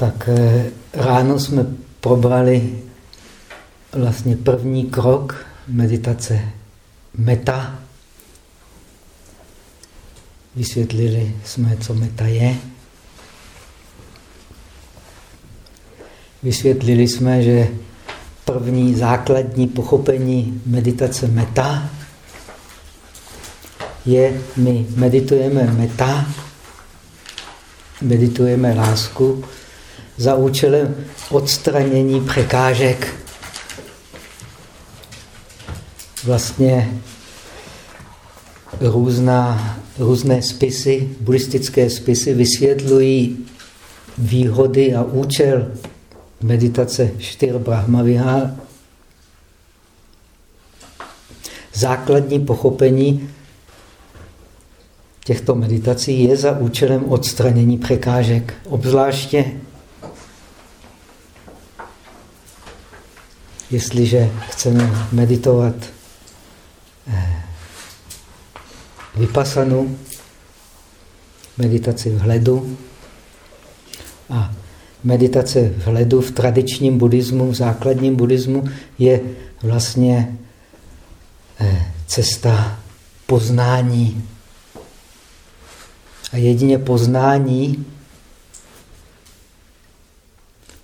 Tak eh, ráno jsme probrali vlastně první krok meditace meta. Vysvětlili jsme, co meta je. Vysvětlili jsme, že první základní pochopení meditace meta je, my meditujeme meta, meditujeme lásku za účelem odstranění překážek. Vlastně různá, různé spisy, buddhistické spisy vysvětlují výhody a účel meditace čtyř Brahmavihár. Základní pochopení těchto meditací je za účelem odstranění překážek, obzvláště jestliže chceme meditovat eh, vypasanu, meditaci vhledu a meditace vhledu v tradičním buddhismu, v základním buddhismu je vlastně eh, cesta poznání. A jedině poznání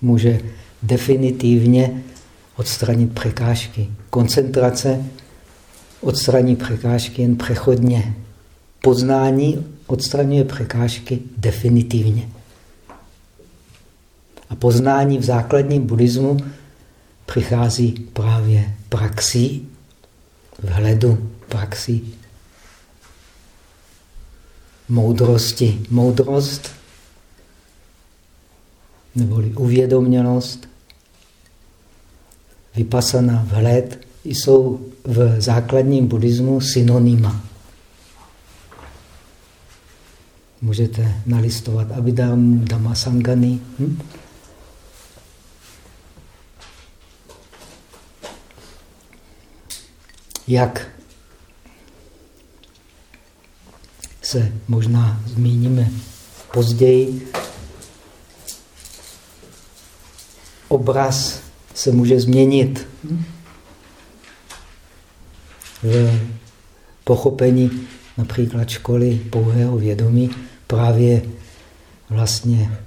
může definitivně odstranit překážky. Koncentrace odstraní překážky jen přechodně. Poznání odstraňuje překážky definitivně. A poznání v základním buddhismu přichází právě praxí, vhledu praxí moudrosti. Moudrost neboli uvědomělost, vypasana, vhled jsou v základním buddhismu synonyma. Můžete nalistovat Abhidham, Dhammasangani. Hm? Jak se možná zmíníme později, obraz se může změnit. V pochopení například školy pouhého vědomí právě vlastně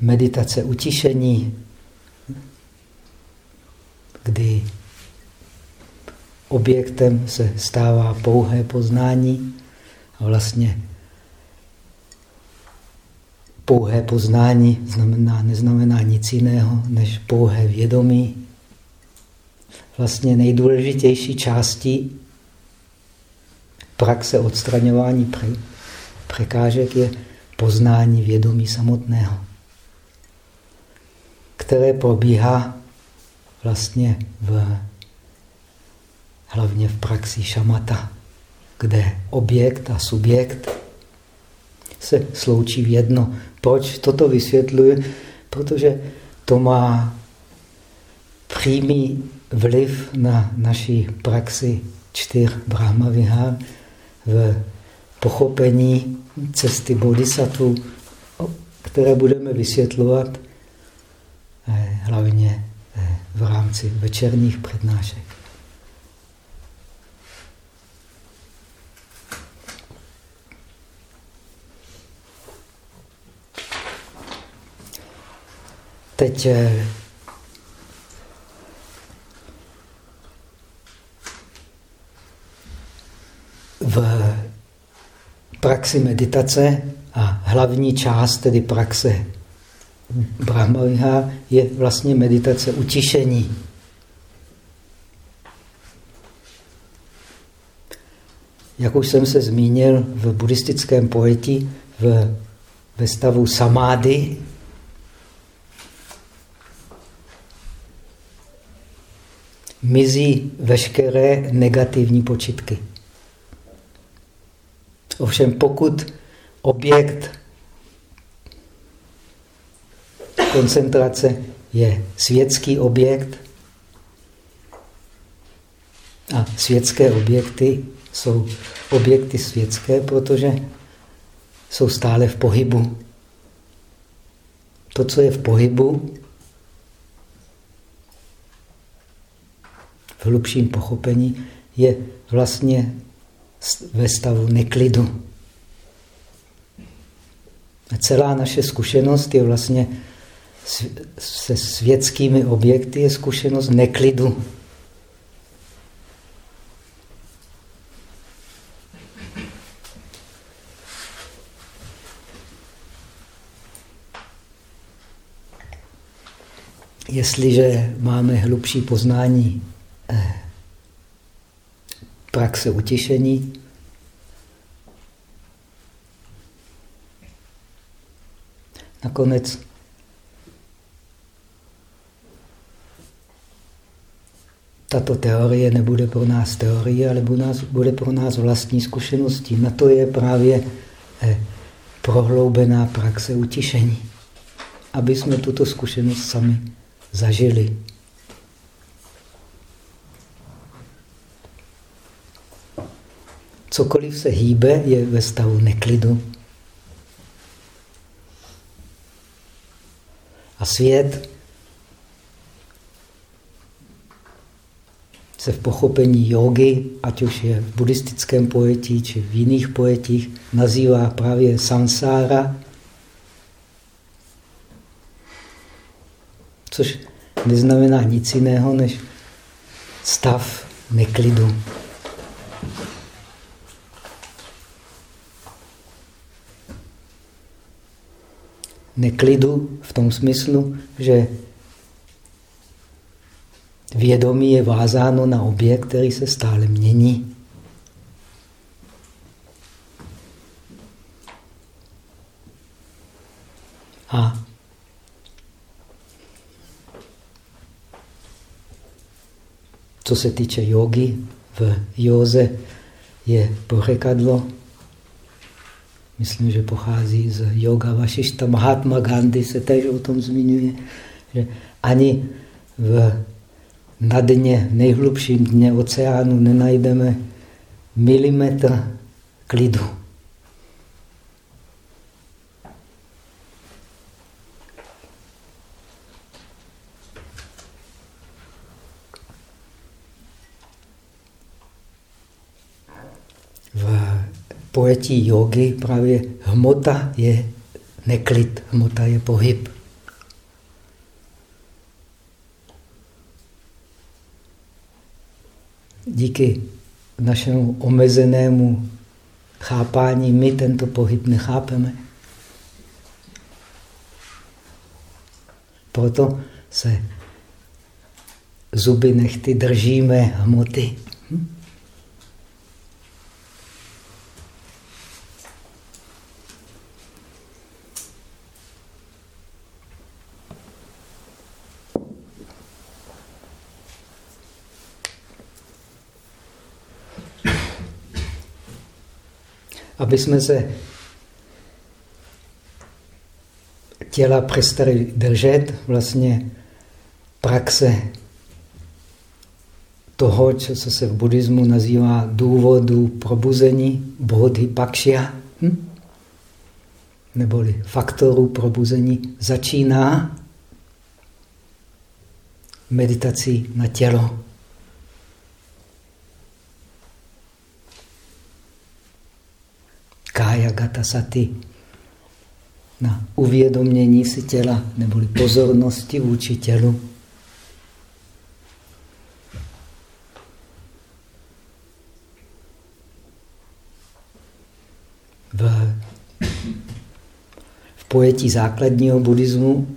meditace utišení, kdy objektem se stává pouhé poznání a vlastně pouhé poznání znamená, neznamená nic jiného než pouhé vědomí. Vlastně nejdůležitější částí praxe odstraňování pre, překážek je poznání vědomí samotného, které probíhá vlastně v, hlavně v praxi šamata, kde objekt a subjekt se sloučí v jedno. Proč toto vysvětluji? Protože to má přímý vliv na naší praxi čtyř Brahmavihár v pochopení cesty bodhisattva, které budeme vysvětlovat eh, hlavně eh, v rámci večerních přednášek. Teď eh, v praxi meditace a hlavní část, tedy praxe Brahmaviha, je vlastně meditace utišení. Jak už jsem se zmínil v buddhistickém pojetí, v, ve stavu samády mizí veškeré negativní počitky. Ovšem pokud objekt koncentrace je světský objekt a světské objekty jsou objekty světské, protože jsou stále v pohybu. To, co je v pohybu, v hlubším pochopení, je vlastně ve stavu neklidu. A celá naše zkušenost je vlastně se světskými objekty je zkušenost neklidu. Jestliže máme hlubší poznání praxe utišení, nakonec tato teorie nebude pro nás teorie, ale bude pro nás vlastní zkušeností. Na to je právě eh, prohloubená praxe utišení, aby jsme tuto zkušenost sami zažili. Cokoliv se hýbe, je ve stavu neklidu. A svět se v pochopení jogy, ať už je v buddhistickém pojetí, či v jiných pojetích, nazývá právě samsára, což neznamená nic jiného než stav neklidu. Neklidu v tom smyslu, že vědomí je vázáno na objekt, který se stále mění. A co se týče jogy, v józe je pořekadlo, myslím, že pochází z yoga Vašišta. Mahatma Gandhi se též o tom zmiňuje, že ani v na dně, nejhlubším dně oceánu nenajdeme milimetr klidu. V pojetí jogy právě hmota je neklid, hmota je pohyb. díky našemu omezenému chápání my tento pohyb nechápeme. Proto se zuby nechty držíme hmoty. Hm? Aby jsme se těla přestali držet, vlastně praxe toho, co se v buddhismu nazývá důvodu probuzení, bodhi pakšia, hm? neboli faktorů probuzení, začíná meditací na tělo. Kaya gata sati, na uvědomění si těla, neboli pozornosti vůči tělu. V, v pojetí základního buddhismu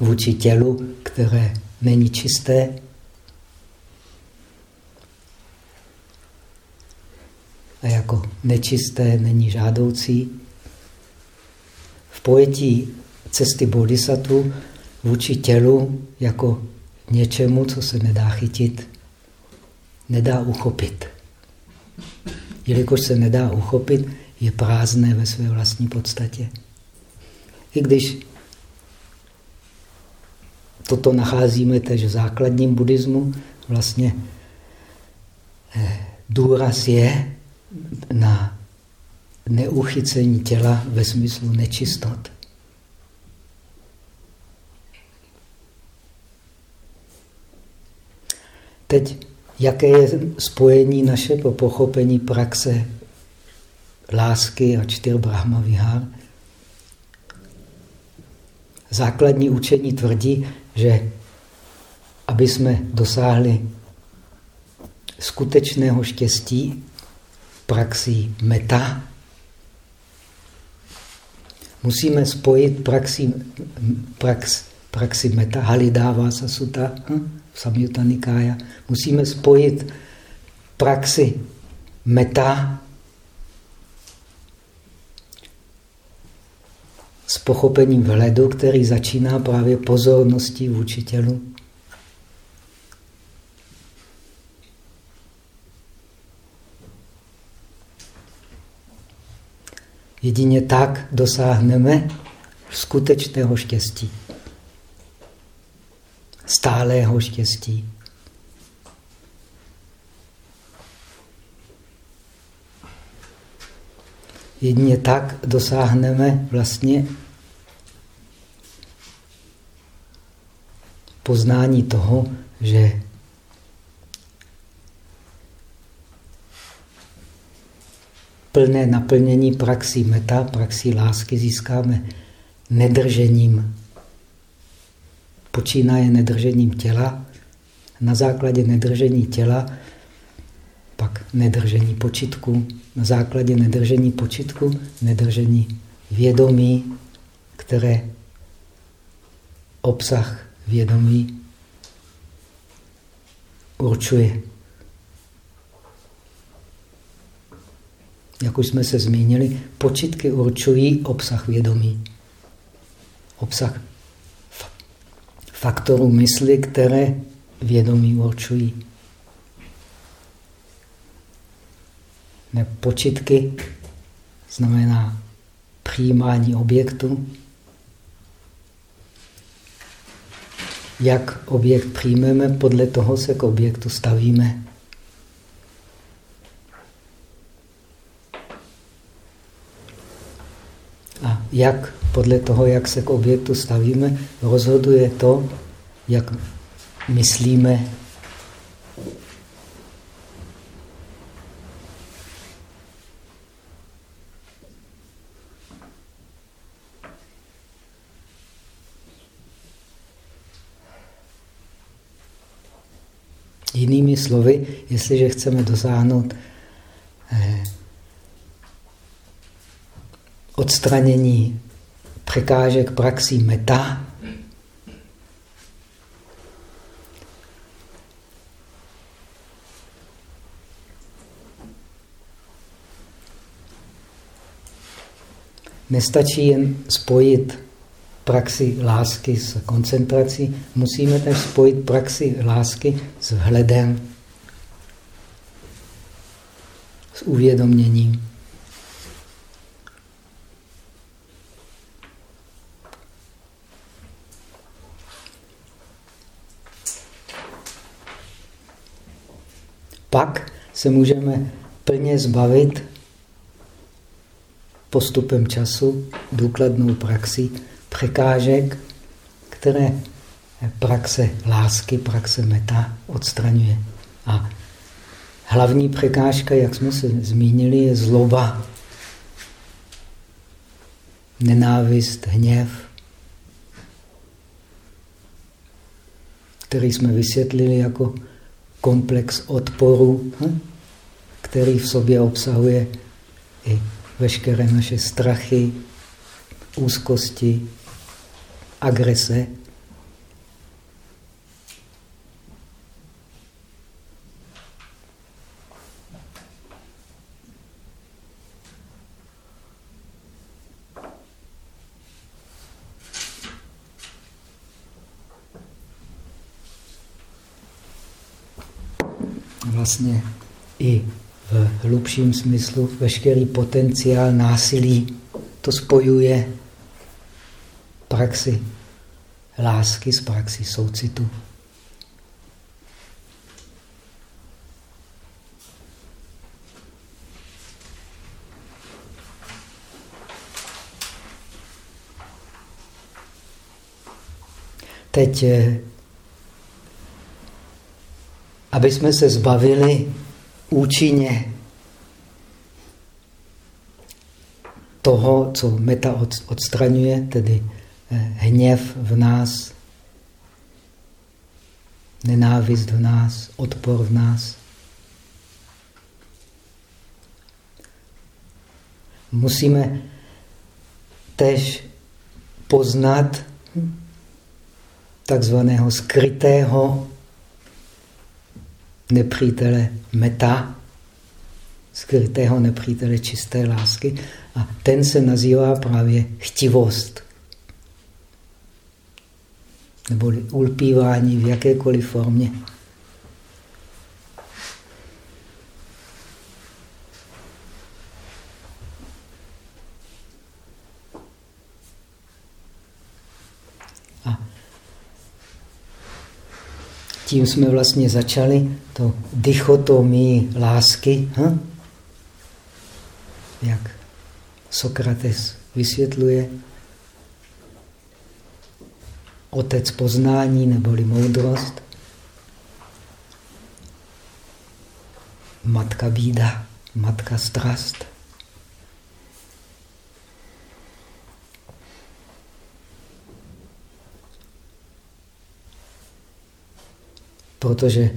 vůči tělu, které není čisté, a jako nečisté není žádoucí. V pojetí cesty bodhisattva vůči tělu jako něčemu, co se nedá chytit, nedá uchopit. Jelikož se nedá uchopit, je prázdné ve své vlastní podstatě. I když toto nacházíme tež v základním buddhismu, vlastně eh, důraz je na neuchycení těla ve smyslu nečistot. Teď, jaké je spojení naše po pochopení praxe lásky a čtyř Brahma Vihár? Základní učení tvrdí, že aby jsme dosáhli skutečného štěstí, praxí meta, musíme spojit praxi, prax, praxi meta, halidává sa suta, hm? Samyutta Nikája, musíme spojit praxi meta s pochopením vhledu, který začíná právě pozorností v učitelu. Jedině tak dosáhneme skutečného štěstí. Stálého štěstí. Jedině tak dosáhneme vlastně poznání toho, že plné naplnění praxí meta, praxí lásky získáme nedržením. Počínaje nedržením těla. Na základě nedržení těla pak nedržení počitku. Na základě nedržení počitku nedržení vědomí, které obsah vědomí určuje. Jak už jsme se zmínili, počitky určují obsah vědomí. Obsah faktorů mysli, které vědomí určují. Ne, počitky znamená přijímání objektu. Jak objekt přijmeme, podle toho se k objektu stavíme. Jak podle toho, jak se k objektu stavíme, rozhoduje to, jak myslíme. Jinými slovy, jestliže chceme dosáhnout eh, odstranění překážek praxí meta, Nestačí jen spojit praxi lásky s koncentrací, musíme tež spojit praxi lásky s hledem, s uvědoměním. Pak se můžeme plně zbavit postupem času, důkladnou praxi, překážek, které praxe lásky, praxe meta odstraňuje. A hlavní překážka, jak jsme se zmínili, je zloba, nenávist, hněv, který jsme vysvětlili jako komplex odporu, hm, který v sobě obsahuje i veškeré naše strachy, úzkosti, agrese. Vlastně i v hlubším smyslu veškerý potenciál násilí. To spojuje praxi lásky s praxi soucitu. Teď aby jsme se zbavili účinně toho, co meta odstraňuje, tedy eh, hněv v nás, nenávist v nás, odpor v nás. Musíme tež poznat takzvaného skrytého nepřítele meta, skrytého nepřítele čisté lásky. A ten se nazývá právě chtivost. Nebo ulpívání v jakékoliv formě. Tím jsme vlastně začali to dichotomii lásky. Hm? Jak Sokrates vysvětluje, otec poznání neboli moudrost, matka bída, matka strast. Protože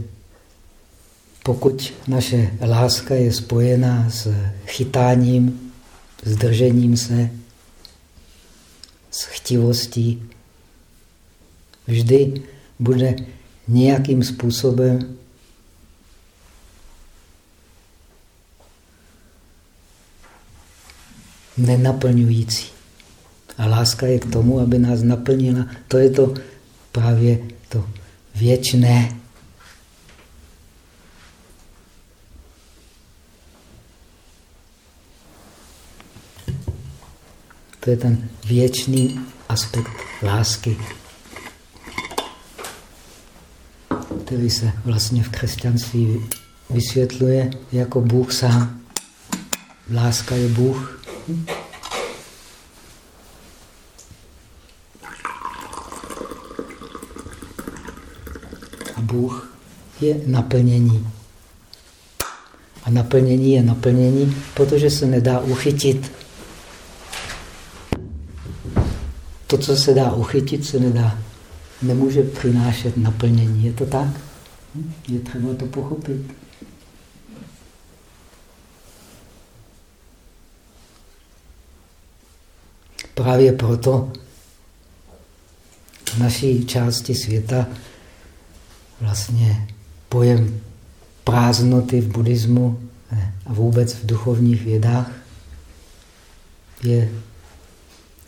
pokud naše láska je spojená s chytáním, s držením se, s chtivostí, vždy bude nějakým způsobem nenaplňující. A láska je k tomu, aby nás naplnila. To je to právě to věčné To je ten věčný aspekt lásky, který se vlastně v křesťanství vysvětluje jako Bůh sám. Láska je Bůh. A Bůh je naplnění. A naplnění je naplnění, protože se nedá uchytit. To, co se dá uchytit, se nedá, nemůže přinášet naplnění. Je to tak? Hm? Je třeba to pochopit. Právě proto v naší části světa vlastně pojem prázdnoty v buddhismu a vůbec v duchovních vědách je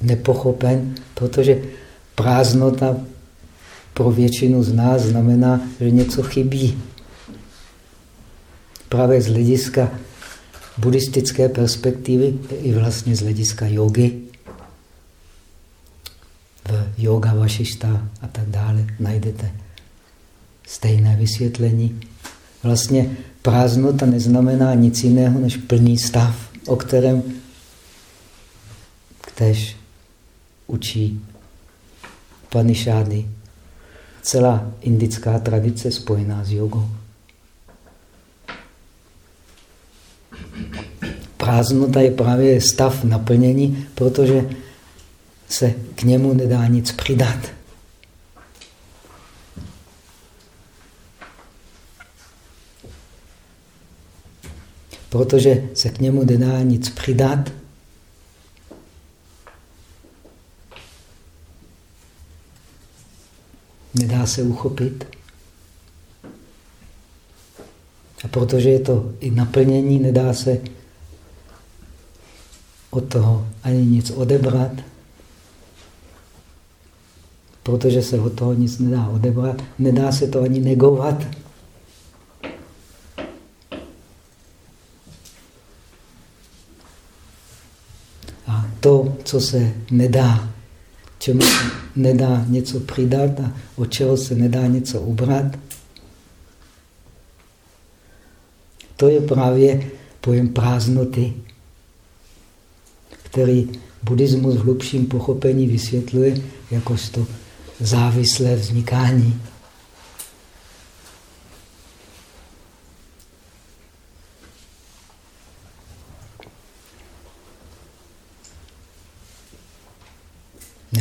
nepochopen, protože prázdnota pro většinu z nás znamená, že něco chybí. Právě z hlediska buddhistické perspektivy i vlastně z hlediska jogy, v yoga vašišta a tak dále najdete stejné vysvětlení. Vlastně prázdnota neznamená nic jiného než plný stav, o kterém ktež učí Panišády. Celá indická tradice spojená s jogou. Prázdnota je právě stav naplnění, protože se k němu nedá nic přidat. Protože se k němu nedá nic přidat, nedá se uchopit. A protože je to i naplnění, nedá se od toho ani nic odebrat, protože se od toho nic nedá odebrat, nedá se to ani negovat. A to, co se nedá čemu se nedá něco přidat a od čeho se nedá něco ubrat. To je právě pojem prázdnoty, který buddhismus v hlubším pochopení vysvětluje jakožto závislé vznikání.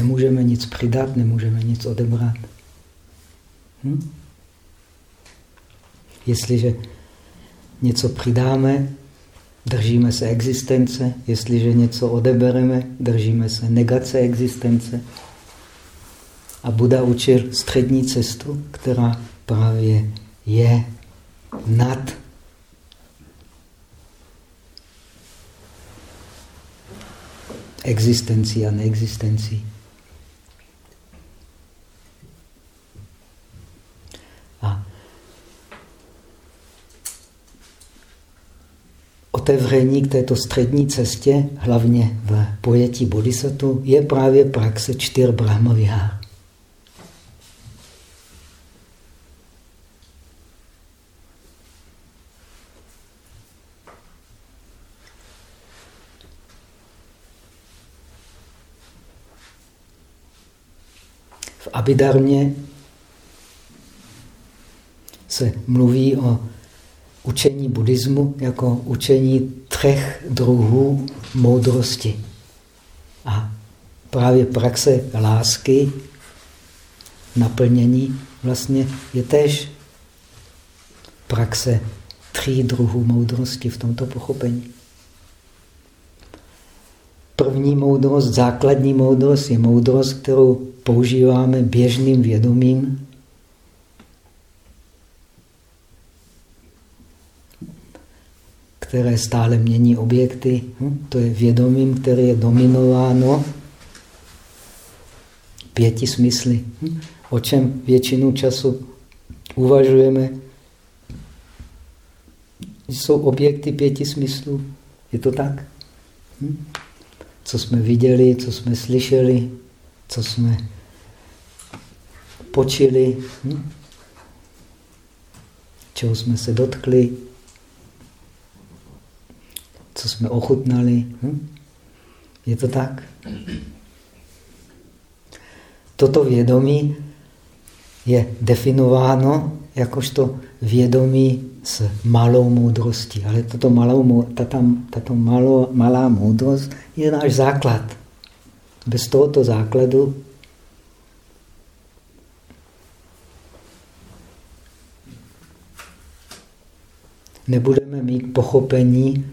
Nemůžeme nic přidat, nemůžeme nic odebrat. Hm? Jestliže něco přidáme, držíme se existence. Jestliže něco odebereme, držíme se negace existence. A Buda učil střední cestu, která právě je nad existencí a neexistencí. Otevření k této střední cestě, hlavně v pojetí bodhisattva, je právě praxe čtyř brahmavihár. V Abidarmě se mluví o učení buddhismu jako učení třech druhů moudrosti. A právě praxe lásky, naplnění, vlastně je též praxe tří druhů moudrosti v tomto pochopení. První moudrost, základní moudrost je moudrost, kterou používáme běžným vědomím které stále mění objekty. Hm? To je vědomím, které je dominováno pěti smysly. Hm? O čem většinu času uvažujeme? Jsou objekty pěti smyslů. Je to tak? Hm? Co jsme viděli, co jsme slyšeli, co jsme počili, čeho jsme se dotkli, co jsme ochutnali. Hm? Je to tak? Toto vědomí je definováno jakožto vědomí s malou moudrostí. Ale toto malou, tato, tato malo, malá moudrost je náš základ. Bez tohoto základu nebudeme mít pochopení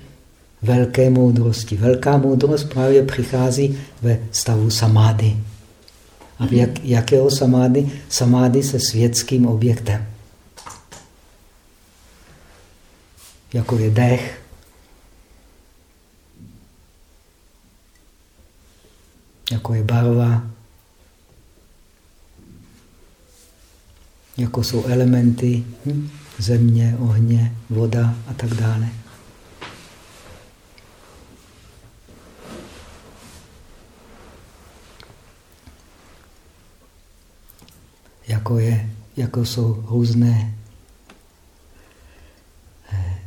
velké moudrosti. Velká moudrost právě přichází ve stavu samády. A v jak, jakého samády? Samády se světským objektem. Jako je dech, jako je barva, jako jsou elementy hm? země, ohně, voda a tak dále. Jako, je, jako jsou různé eh,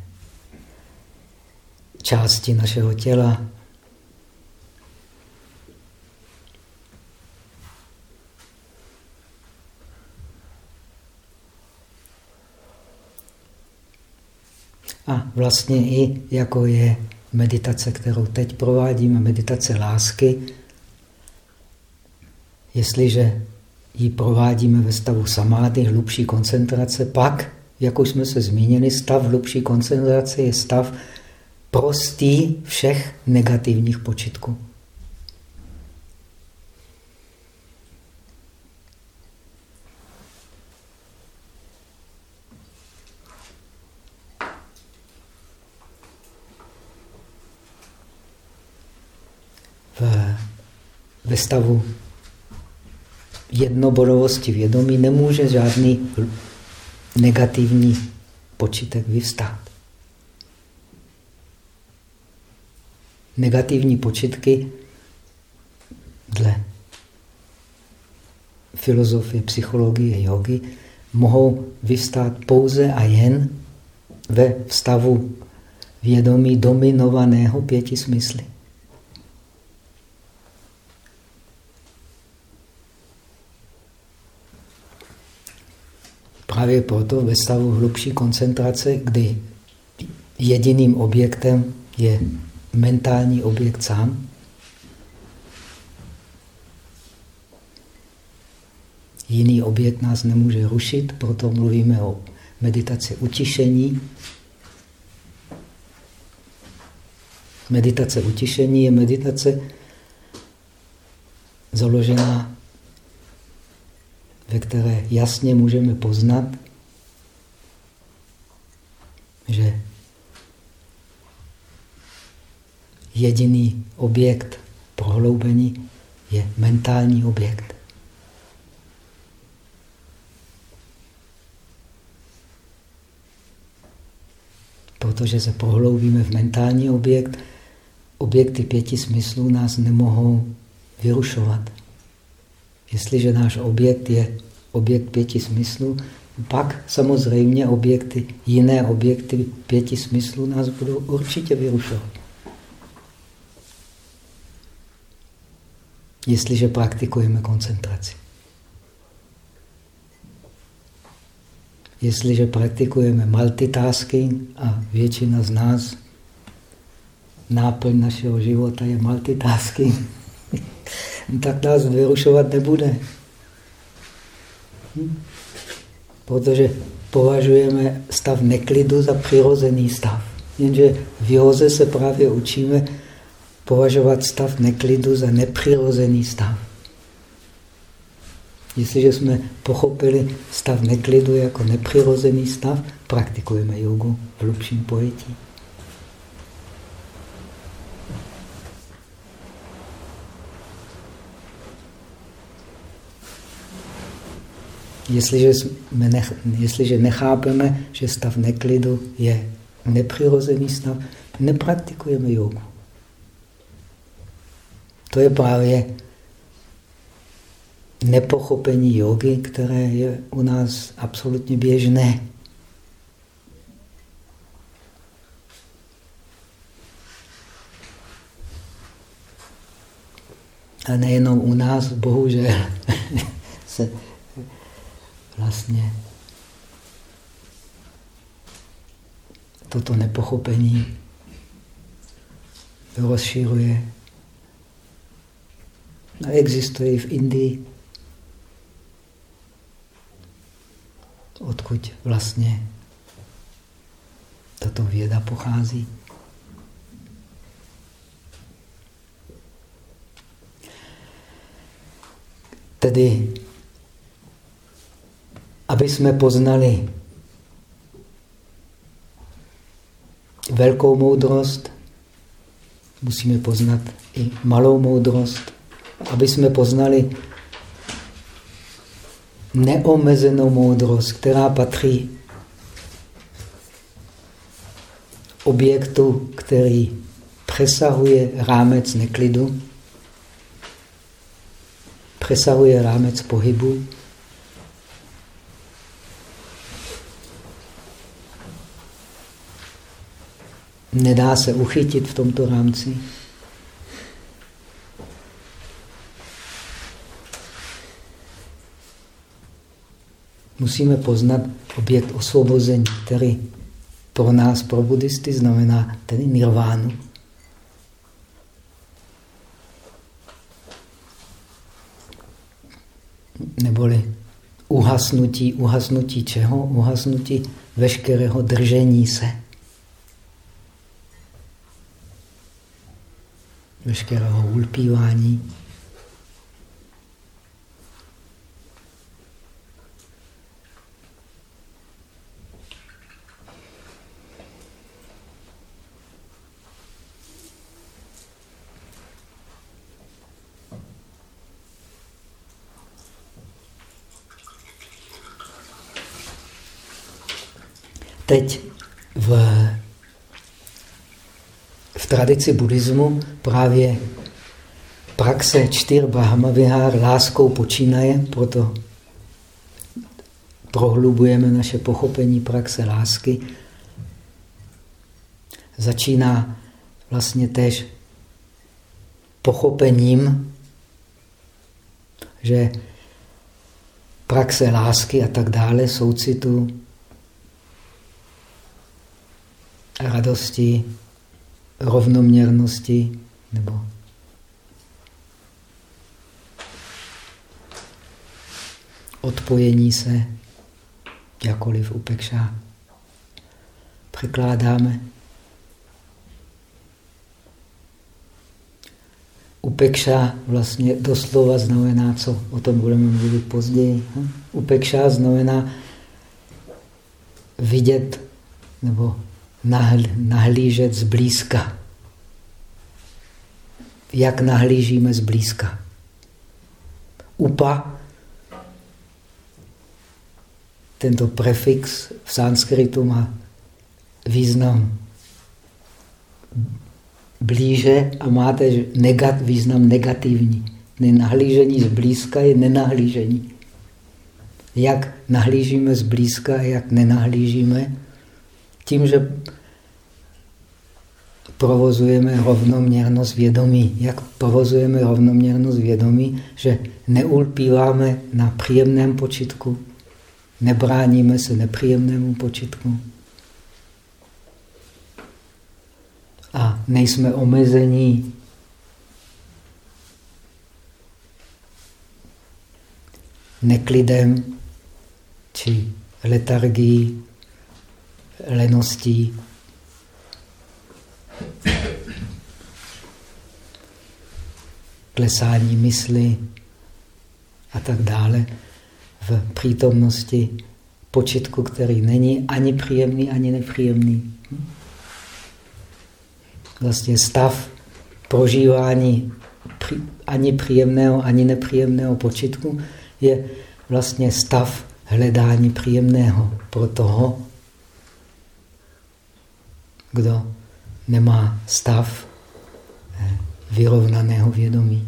části našeho těla. A vlastně i jako je meditace, kterou teď provádíme, meditace lásky, jestliže ji provádíme ve stavu samády, hlubší koncentrace, pak, jak už jsme se zmínili, stav hlubší koncentrace je stav prostý všech negativních počitků. ve stavu jednobodovosti vědomí nemůže žádný negativní počítek vyvstát. Negativní počitky dle filozofie, psychologie, jogy mohou vyvstát pouze a jen ve stavu vědomí dominovaného pěti smysly. Právě proto ve stavu hlubší koncentrace, kdy jediným objektem je mentální objekt sám, jiný objekt nás nemůže rušit, proto mluvíme o meditaci utišení. Meditace utišení je meditace založená, ve které jasně můžeme poznat, že jediný objekt prohloubení je mentální objekt. Protože se prohloubíme v mentální objekt, objekty pěti smyslů nás nemohou vyrušovat. Jestliže náš objekt je objekt pěti smyslů, pak samozřejmě objekty, jiné objekty pěti smyslů nás budou určitě vyrušovat. Jestliže praktikujeme koncentraci. Jestliže praktikujeme multitasking a většina z nás, náplň našeho života je multitasking, tak nás vyrušovat nebude. Hm? Protože považujeme stav neklidu za přirozený stav. Jenže v józe se právě učíme považovat stav neklidu za nepřirozený stav. Jestliže jsme pochopili stav neklidu jako nepřirozený stav, praktikujeme jogu v hlubším pojetí. Jestliže, jsme nech, jestliže nechápeme, že stav neklidu je nepřirozený stav, nepraktikujeme jogu. To je právě nepochopení jogy, které je u nás absolutně běžné. A nejenom u nás, bohužel, se vlastně toto nepochopení rozširuje. A existuje v Indii, odkud vlastně tato věda pochází. Tedy aby jsme poznali velkou moudrost, musíme poznat i malou moudrost. Aby jsme poznali neomezenou moudrost, která patří objektu, který přesahuje rámec neklidu, přesahuje rámec pohybu, nedá se uchytit v tomto rámci. Musíme poznat objekt osvobození, který pro nás, pro buddhisty, znamená ten nirvánu. Neboli uhasnutí, uhasnutí čeho? Uhasnutí veškerého držení se. Veškerého ulpívání. Teď v v tradici buddhismu právě praxe čtyř Brahmavihár láskou počínaje, proto prohlubujeme naše pochopení praxe lásky. Začíná vlastně tež pochopením, že praxe lásky a tak dále, soucitu, radosti, rovnoměrnosti nebo odpojení se, jakoliv upekša. Překládáme. Upekša vlastně doslova znamená co? O tom budeme mluvit později. Hm? Upekša znamená vidět nebo nahlížet zblízka. Jak nahlížíme zblízka? Upa, tento prefix v sanskritu má význam blíže a máte negat, význam negativní. Nenahlížení zblízka je nenahlížení. Jak nahlížíme zblízka jak nenahlížíme, tím, že provozujeme rovnoměrnost vědomí. Jak provozujeme rovnoměrnost vědomí, že neulpíváme na příjemném počitku, nebráníme se nepříjemnému počitku. A nejsme omezení neklidem či letargií, leností. klesání mysli a tak dále v přítomnosti počitku, který není ani příjemný, ani nepříjemný. Vlastně stav prožívání ani příjemného, ani nepříjemného počitku je vlastně stav hledání příjemného pro toho, kdo nemá stav eh, vyrovnaného vědomí.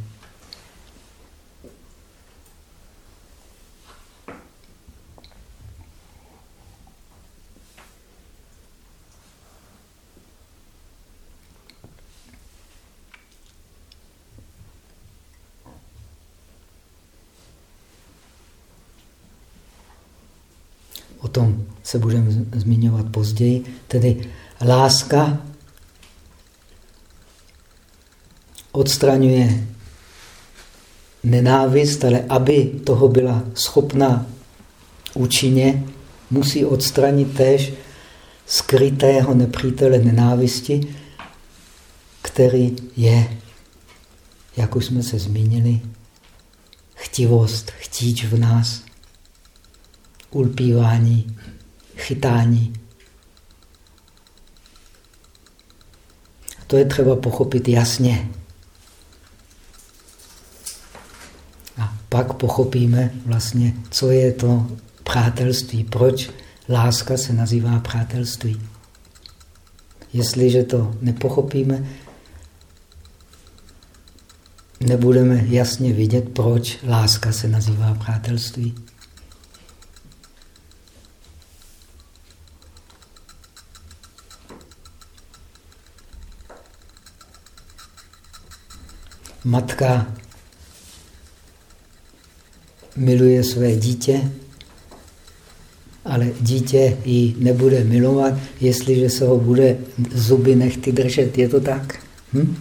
O tom se budeme zmiňovat později. Tedy láska odstraňuje nenávist, ale aby toho byla schopná účinně, musí odstranit též skrytého nepřítele nenávisti, který je, jak už jsme se zmínili, chtivost, chtíč v nás, ulpívání, chytání. To je třeba pochopit jasně. A pak pochopíme vlastně, co je to přátelství, proč láska se nazývá přátelství. Jestliže to nepochopíme, nebudeme jasně vidět, proč láska se nazývá přátelství. Matka miluje své dítě, ale dítě ji nebude milovat, jestliže se ho bude zuby nechty držet. Je to tak? Hm?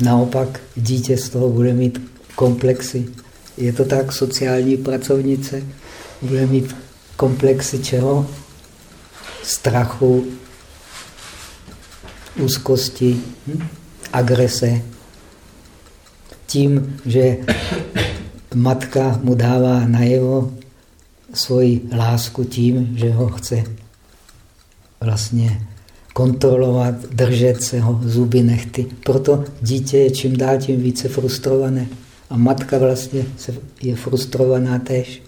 Naopak dítě z toho bude mít komplexy. Je to tak? Sociální pracovnice bude mít komplexy čeho? Strachu, úzkosti, hm? Agrese. Tím, že matka mu dává najevo svoji lásku tím, že ho chce vlastně kontrolovat, držet se ho zuby nechty. Proto dítě je čím dál tím více frustrované. A matka vlastně je frustrovaná tež.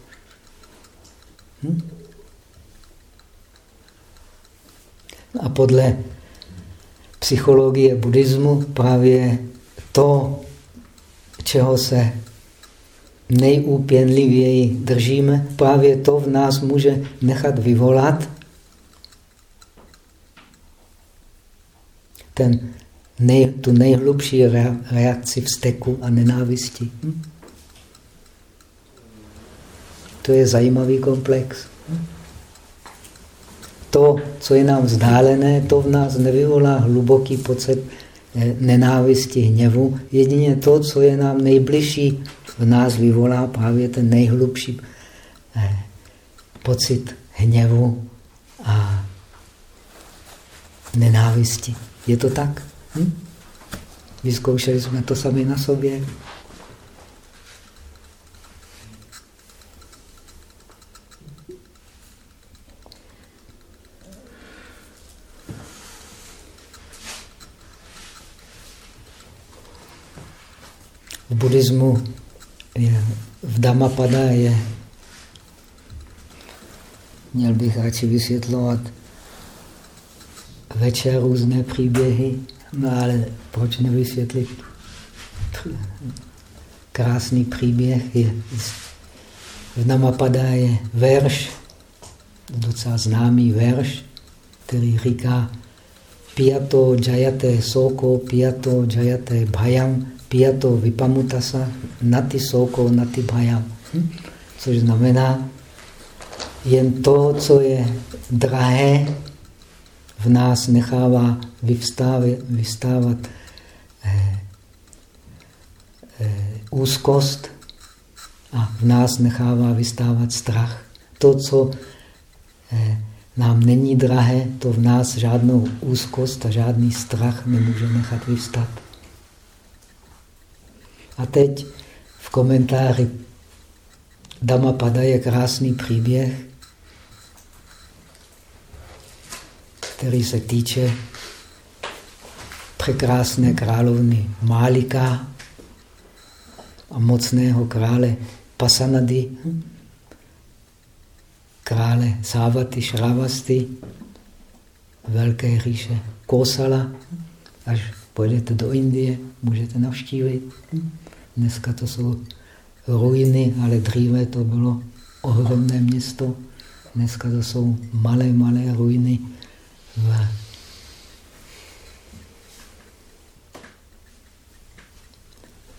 Hm? A podle psychologie buddhismu právě to, čeho se nejúpěnlivěji držíme, právě to v nás může nechat vyvolat ten nej, tu nejhlubší reakci vzteku a nenávisti. Hm? To je zajímavý komplex. To, co je nám vzdálené, to v nás nevyvolá hluboký pocit eh, nenávisti, hněvu. Jedině to, co je nám nejbližší, v nás vyvolá právě ten nejhlubší eh, pocit hněvu a nenávisti. Je to tak? Hm? Vyzkoušeli jsme to sami na sobě. V buddhismu je, v Dhammapada je, měl bych radši vysvětlovat večer různé příběhy, no ale proč nevysvětlit krásný příběh? Je, v Namapada je verš, docela známý verš, který říká Piyato jayate soko, piyato jayate bhayam, piyato vipamutasa, nati soko, nati bhayam. Hm? Což znamená, jen to, co je drahé, v nás nechává vyvstávat, vystávat eh, eh, úzkost a v nás nechává vystávat strach. To, co eh, nám není drahé, to v nás žádnou úzkost a žádný strach nemůže nechat vyvstat. A teď v komentáři Dhammapada je krásný příběh, který se týče překrásné královny Málika a mocného krále Pasanady, krále Sávaty Šravasty, velké říše Kosala. Až pojedete do Indie, můžete navštívit. Dneska to jsou ruiny, ale dříve to bylo ohromné město. Dneska to jsou malé, malé ruiny v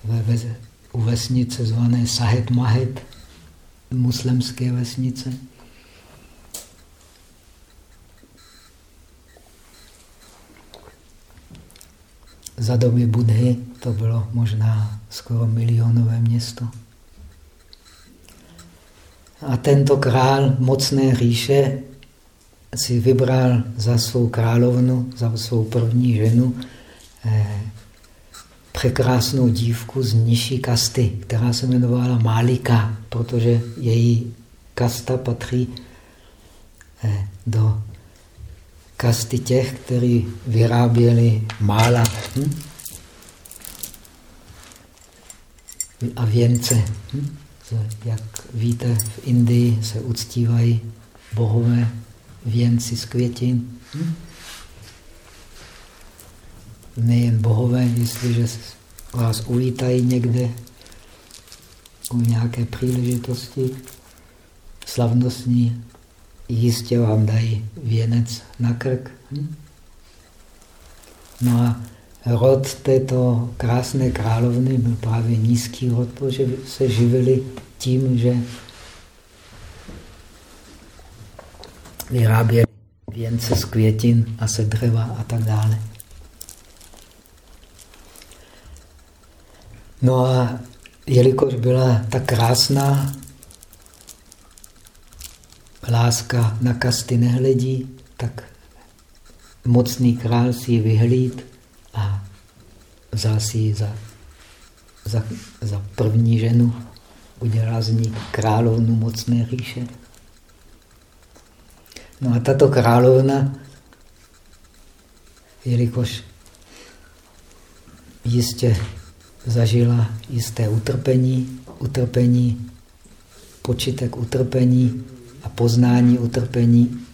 ve, u vesnice zvané Sahet Mahet, muslimské vesnice. Za doby Budhy to bylo možná skoro milionové město. A tento král mocné říše si vybral za svou královnu, za svou první ženu, eh, překrásnou dívku z nižší kasty, která se jmenovala Malika, protože její kasta patří eh, do kasty těch, kteří vyráběli mála hm? a věnce. Hm? Jak víte, v Indii se uctívají bohové věnci z květin. Hm? Nejen bohové, jestliže vás uvítají někde u nějaké příležitosti slavnostní, jistě vám dají věnec na krk. Hm? No a rod této krásné královny byl právě nízký rod, protože se živili tím, že vyráběli věnce z květin a se dřeva a tak dále. No a jelikož byla tak krásná, láska na kasty nehledí, tak mocný král si ji vyhlíd a vzal si ji za, za, za první ženu, udělal z ní královnu mocné říše. No a tato královna, jelikož jistě zažila jisté utrpení, utrpení, počítek utrpení a poznání utrpení,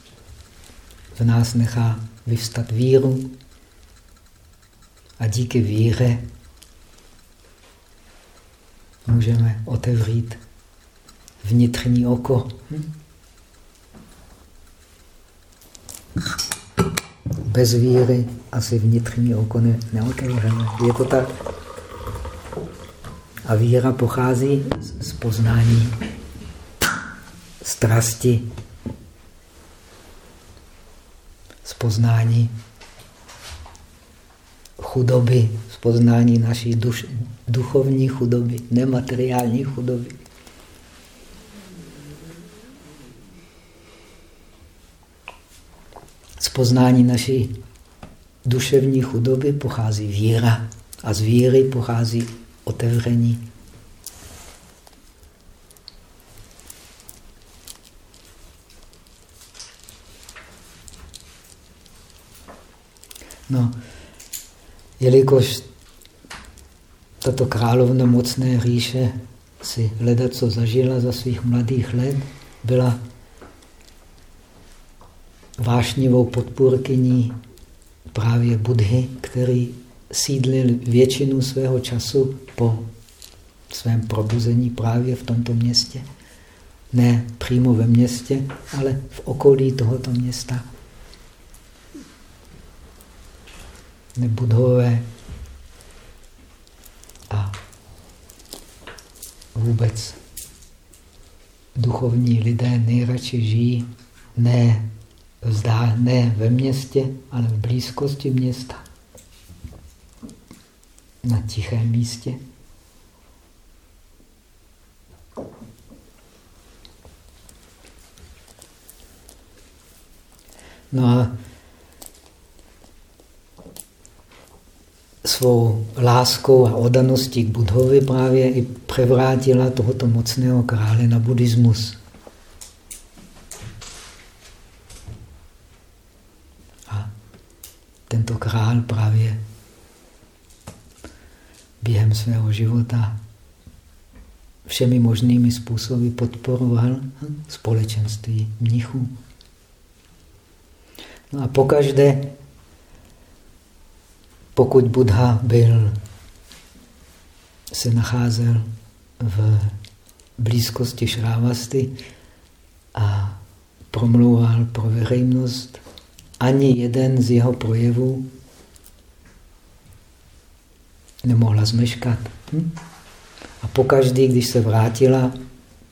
v nás nechá vyvstat víru a díky víře můžeme otevřít vnitřní oko. Hm? Bez víry asi vnitřní oko ne, neotevřeme. Je to tak? A víra pochází z poznání strasti, z poznání chudoby, z poznání naší duš, duchovní chudoby, nemateriální chudoby. Z poznání naší duševní chudoby pochází víra a z víry pochází otevření. No, jelikož tato královna mocné říše si hledat, co zažila za svých mladých let, byla vášnivou podpůrkyní právě Budhy, který sídlil většinu svého času po svém probuzení právě v tomto městě. Ne přímo ve městě, ale v okolí tohoto města. Nebudhové a vůbec duchovní lidé nejradši žijí ne, vzdá, ne ve městě, ale v blízkosti města. Na tichém místě. No a svou láskou a odaností k Budhovi právě i převrátila tohoto mocného krále na buddhismus. A tento král právě během svého života všemi možnými způsoby podporoval společenství mnichů. No a pokaždé, pokud Buddha byl, se nacházel v blízkosti Šrávasty a promlouval pro veřejnost, ani jeden z jeho projevů nemohla zmeškat. Hm? A pokaždý, když se vrátila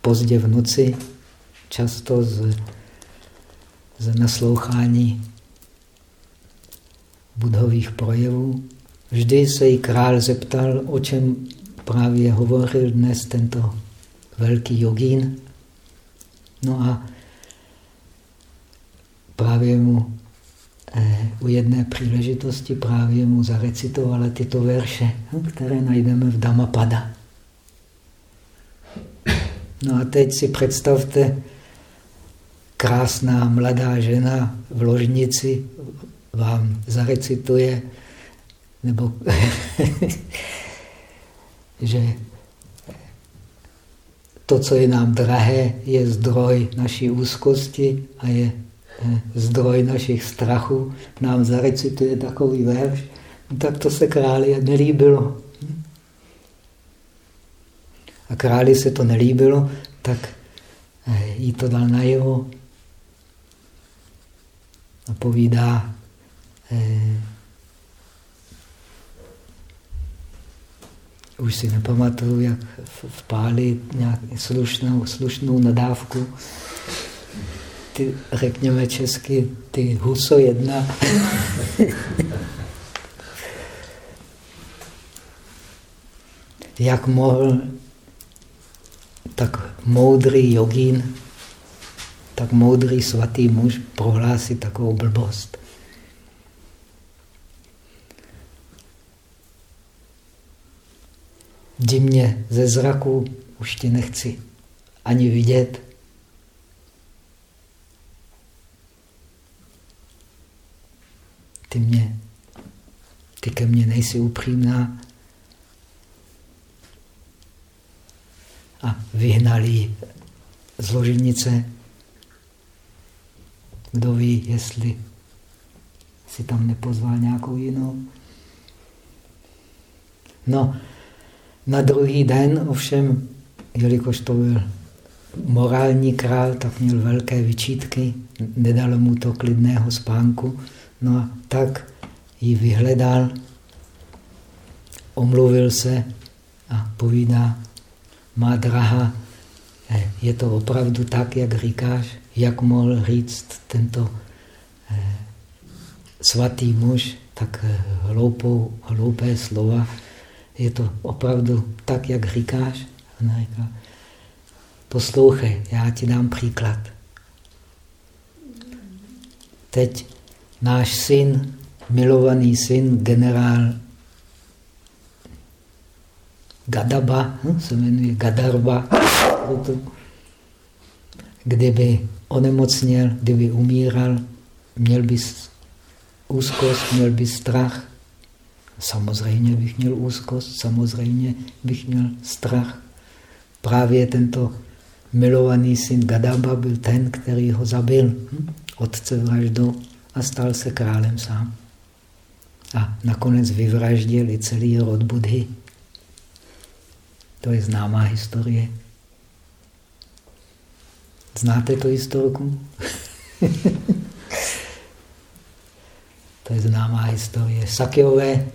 pozdě v noci, často z, z naslouchání budhových projevů. Vždy se jí král zeptal, o čem právě hovořil dnes tento velký jogín. No a právě mu eh, u jedné příležitosti právě mu zarecitovala tyto verše, hm, které najdeme v Dhammapada. No a teď si představte, krásná mladá žena v ložnici vám zarecituje, nebo že to, co je nám drahé, je zdroj naší úzkosti a je eh, zdroj našich strachů. Nám zarecituje takový verš, no tak to se králi nelíbilo. A králi se to nelíbilo, tak eh, jí to dal najevo a povídá, už si nepamatuju, jak vpálit nějak slušnou, slušnou nadávku. Ty, řekněme česky, ty huso jedna. jak mohl tak moudrý jogín, tak moudrý svatý muž prohlásit takovou blbost. Jdi mě ze zraku, už tě nechci ani vidět. Ty mě, ty ke mně nejsi upřímná. A vyhnali z loženice. Kdo ví, jestli si tam nepozval nějakou jinou. No, na druhý den ovšem, jelikož to byl morální král, tak měl velké vyčítky, nedalo mu to klidného spánku, no a tak ji vyhledal, omluvil se a povídá, má draha, eh, je to opravdu tak, jak říkáš, jak mohl říct tento eh, svatý muž, tak hloupou, hloupé slova. Je to opravdu tak, jak říkáš. Ona říká, poslouchej, já ti dám příklad. Teď náš syn, milovaný syn, generál Gadaba, hm, se jmenuje Gadarba, kdyby onemocněl, kdyby umíral, měl by úzkost, měl by strach. Samozřejmě bych měl úzkost, samozřejmě bych měl strach. Právě tento milovaný syn Gadaba byl ten, který ho zabil. Otce vraždou a stal se králem sám. A nakonec vyvraždil i celý rod Budhy. To je známá historie. Znáte tu historku? to je známá historie. Sakyové,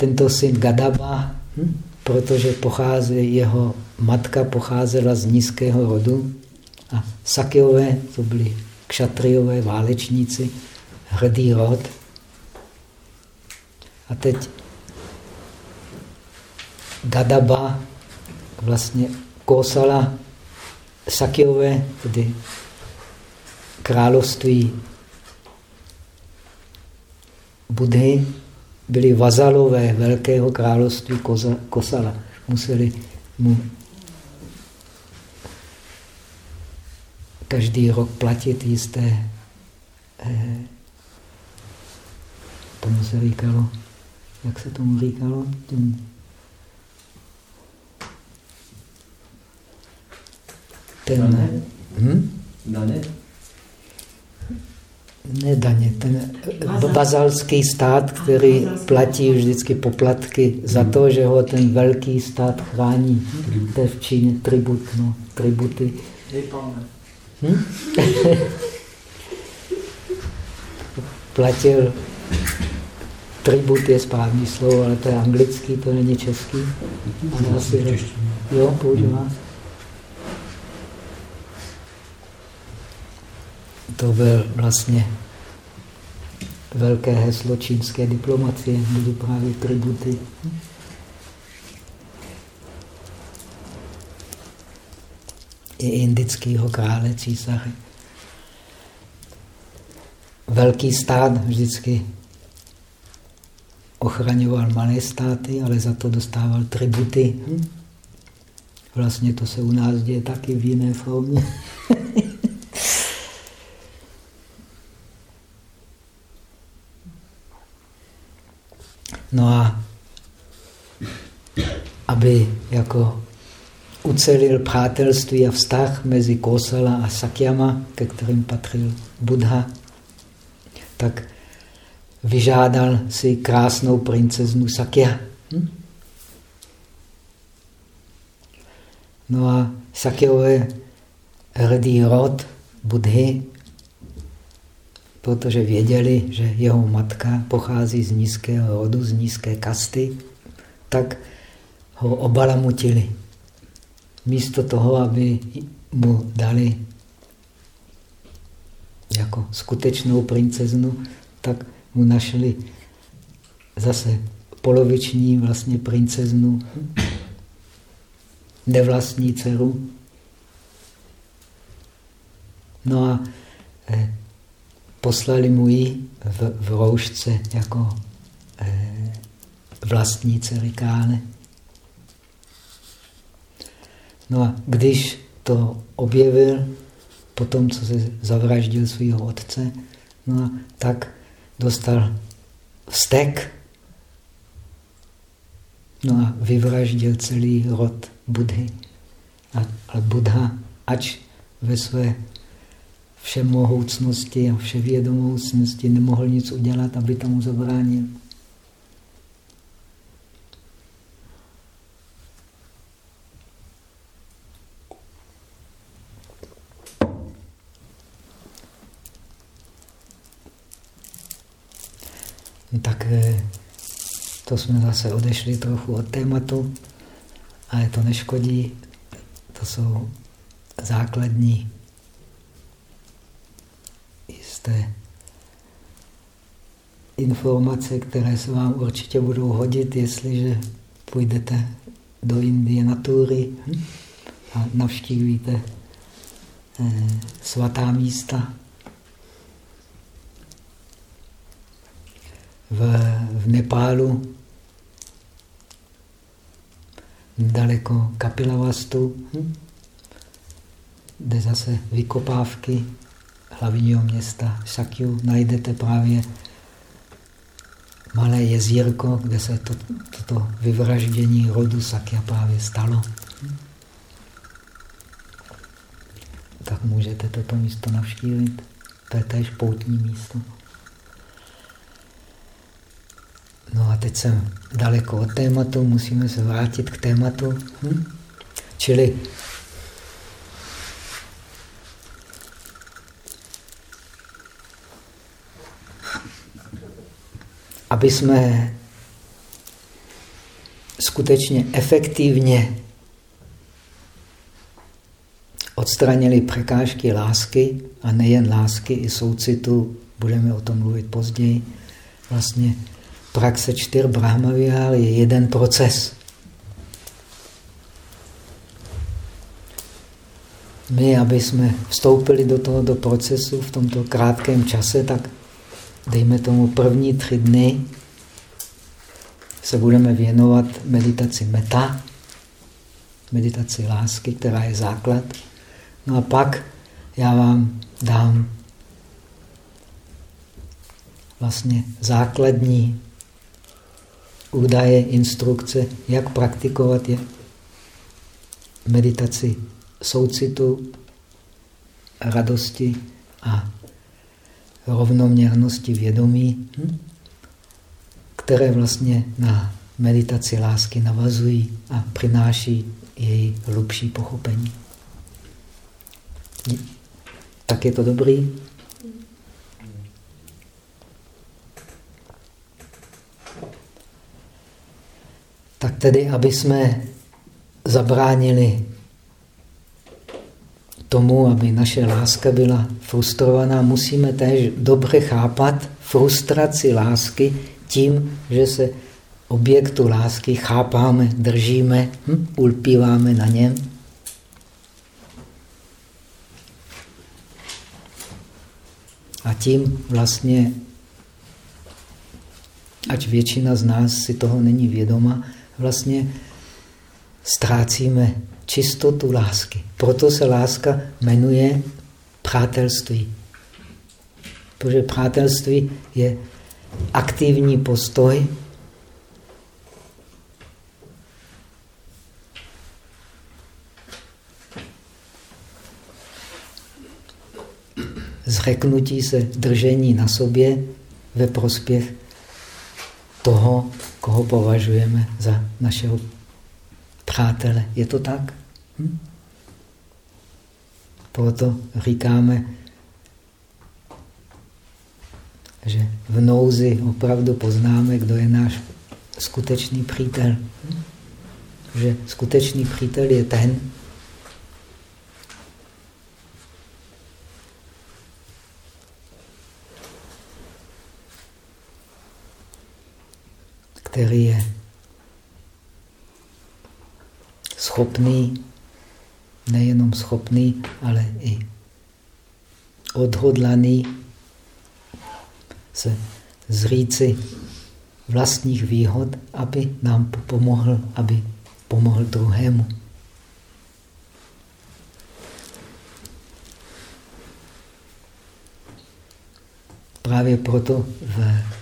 tento syn Gadaba, hm? protože pochází, jeho matka pocházela z nízkého rodu a Sakyové, to byli kšatriové válečníci, hrdý rod. A teď Gadaba, vlastně Kosala, Sakyové, tedy království Budhy, byli vazalové velkého království Kosala. Museli mu každý rok platit jisté, eh, tomu se říkalo, jak se tomu říkalo? Tím, ten, daně? Hm? Daně? Ne daně, ten bazalský stát, který platí vždycky poplatky za to, že ho ten velký stát chrání. To je v Číně tribut, no, tributy. Hm? Platil, tribut je správný slovo, ale to je anglický, to není český. Ale asi, jo, používá To byl vlastně velké heslo čínské diplomacie, byly právě tributy. i indického krále, císaře. Velký stát vždycky ochraňoval malé státy, ale za to dostával tributy. Vlastně to se u nás děje taky v jiné formě. no a aby jako ucelil přátelství a vztah mezi Kosala a Sakyama, ke kterým patřil Buddha, tak vyžádal si krásnou princeznu Sakya. Hm? No a Sakyové hrdý rod Budhy, protože věděli, že jeho matka pochází z nízkého rodu, z nízké kasty, tak ho obalamutili místo toho, aby mu dali jako skutečnou princeznu, tak mu našli zase poloviční vlastně princeznu, nevlastní dceru. No a eh, poslali mu ji v, v roušce jako eh, vlastní dcery Káne. No a když to objevil, po tom, co se zavraždil svého otce, no a tak dostal vztek, no a vyvraždil celý rod Budhy. A, a Buddha, ač ve své všemohoucnosti a vševědomoucnosti nemohl nic udělat, aby tomu zabránil. Tak eh, to jsme zase odešli trochu od tématu, ale to neškodí. To jsou základní jisté informace, které se vám určitě budou hodit, jestliže půjdete do Indie na tury a navštívíte eh, svatá místa. V, v Nepálu daleko Kapilavastu, hm? kde zase vykopávky hlavního města Sakyu najdete právě malé jezírko, kde se to, toto vyvraždění rodu Sakya právě stalo. Tak můžete toto místo navštívit. To je též poutní místo. No a teď jsem daleko od tématu, musíme se vrátit k tématu. Hm? Čili aby jsme skutečně efektivně odstranili překážky lásky a nejen lásky, i soucitu, budeme o tom mluvit později. Vlastně praxe čtyř brahmaviár je jeden proces. My, aby jsme vstoupili do tohoto procesu v tomto krátkém čase, tak dejme tomu první tři dny, se budeme věnovat meditaci meta, meditaci lásky, která je základ. No a pak já vám dám vlastně základní údaje, instrukce, jak praktikovat je meditaci soucitu, radosti a rovnoměrnosti vědomí, hm? které vlastně na meditaci lásky navazují a přináší její hlubší pochopení. Tak je to dobrý? Tak tedy, aby jsme zabránili tomu, aby naše láska byla frustrovaná, musíme též dobře chápat frustraci lásky tím, že se objektu lásky chápáme, držíme, hm, ulpíváme na něm. A tím vlastně, ať většina z nás si toho není vědoma, vlastně ztrácíme čistotu lásky. Proto se láska jmenuje přátelství. Protože přátelství je aktivní postoj, zřeknutí se držení na sobě ve prospěch toho, koho považujeme za našeho přátele. Je to tak? Hm? Proto říkáme, že v nouzi opravdu poznáme, kdo je náš skutečný přítel. Hm? Že skutečný přítel je ten, který je schopný, nejenom schopný, ale i odhodlaný se zříci vlastních výhod, aby nám pomohl, aby pomohl druhému. Právě proto v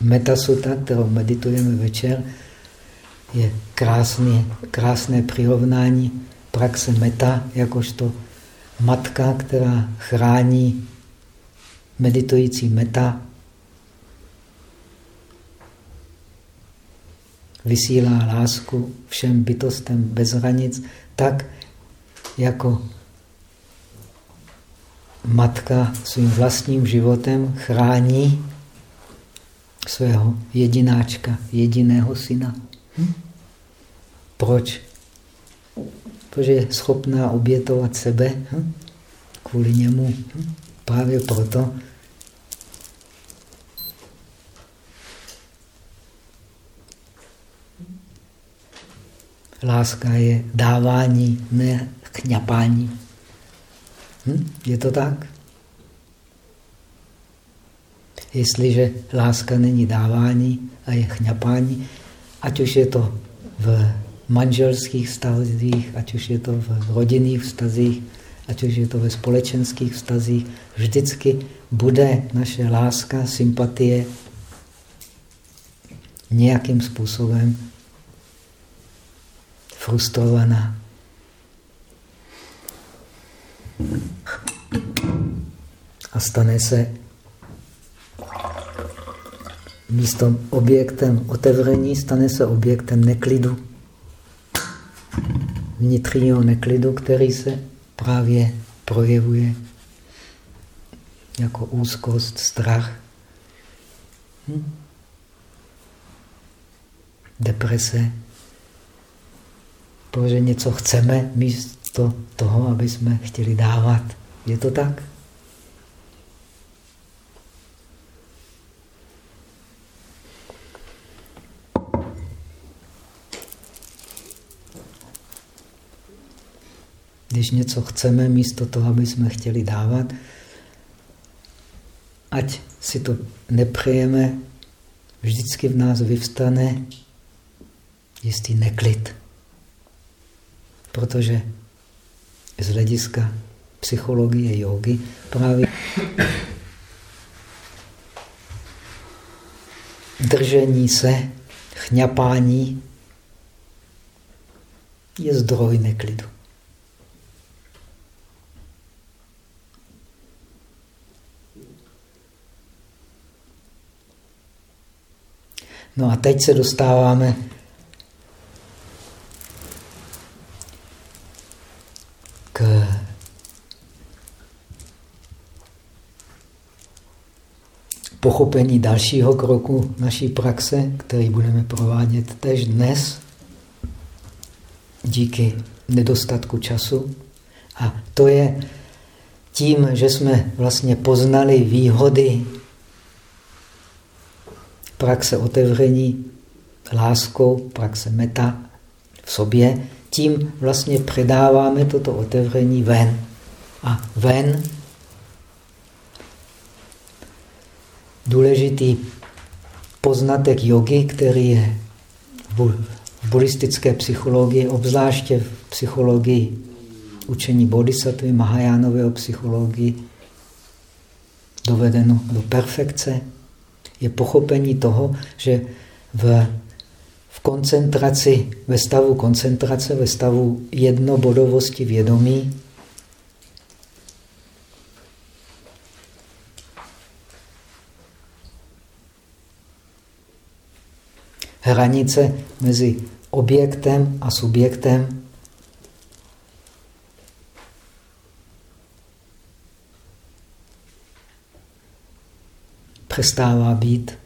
Metasuta, kterou meditujeme večer, je krásný, krásné přirovnání praxe meta, jakožto matka, která chrání meditující meta, vysílá lásku všem bytostem bez hranic, tak jako matka svým vlastním životem chrání svého jedináčka, jediného syna. Hm? Proč? Protože je schopná obětovat sebe hm? kvůli němu. Hm? Právě proto láska je dávání, ne chňapání. Hm? Je to tak? Jestliže láska není dávání a je chňapání, ať už je to v manželských vztazích, ať už je to v rodinných vztazích, ať už je to ve společenských vztazích, vždycky bude naše láska, sympatie nějakým způsobem frustrovaná. A stane se místo objektem otevření, stane se objektem neklidu. Vnitřního neklidu, který se právě projevuje jako úzkost, strach, hm? deprese, protože něco chceme místo toho, aby jsme chtěli dávat. Je to tak? Když něco chceme, místo toho, aby jsme chtěli dávat, ať si to nepřejeme, vždycky v nás vyvstane jistý neklid. Protože z hlediska psychologie jogy právě držení se, chňapání je zdroj neklidu. No a teď se dostáváme k pochopení dalšího kroku naší praxe, který budeme provádět tež dnes díky nedostatku času. A to je tím, že jsme vlastně poznali výhody praxe otevření láskou, praxe meta v sobě, tím vlastně předáváme toto otevření ven. A ven důležitý poznatek jogy, který je v buddhistické psychologii, obzvláště v psychologii učení bodhisattvy, Mahajánového psychologii, dovedeno do perfekce, je pochopení toho, že v, v koncentraci, ve stavu koncentrace, ve stavu jednobodovosti vědomí, hranice mezi objektem a subjektem přestává být.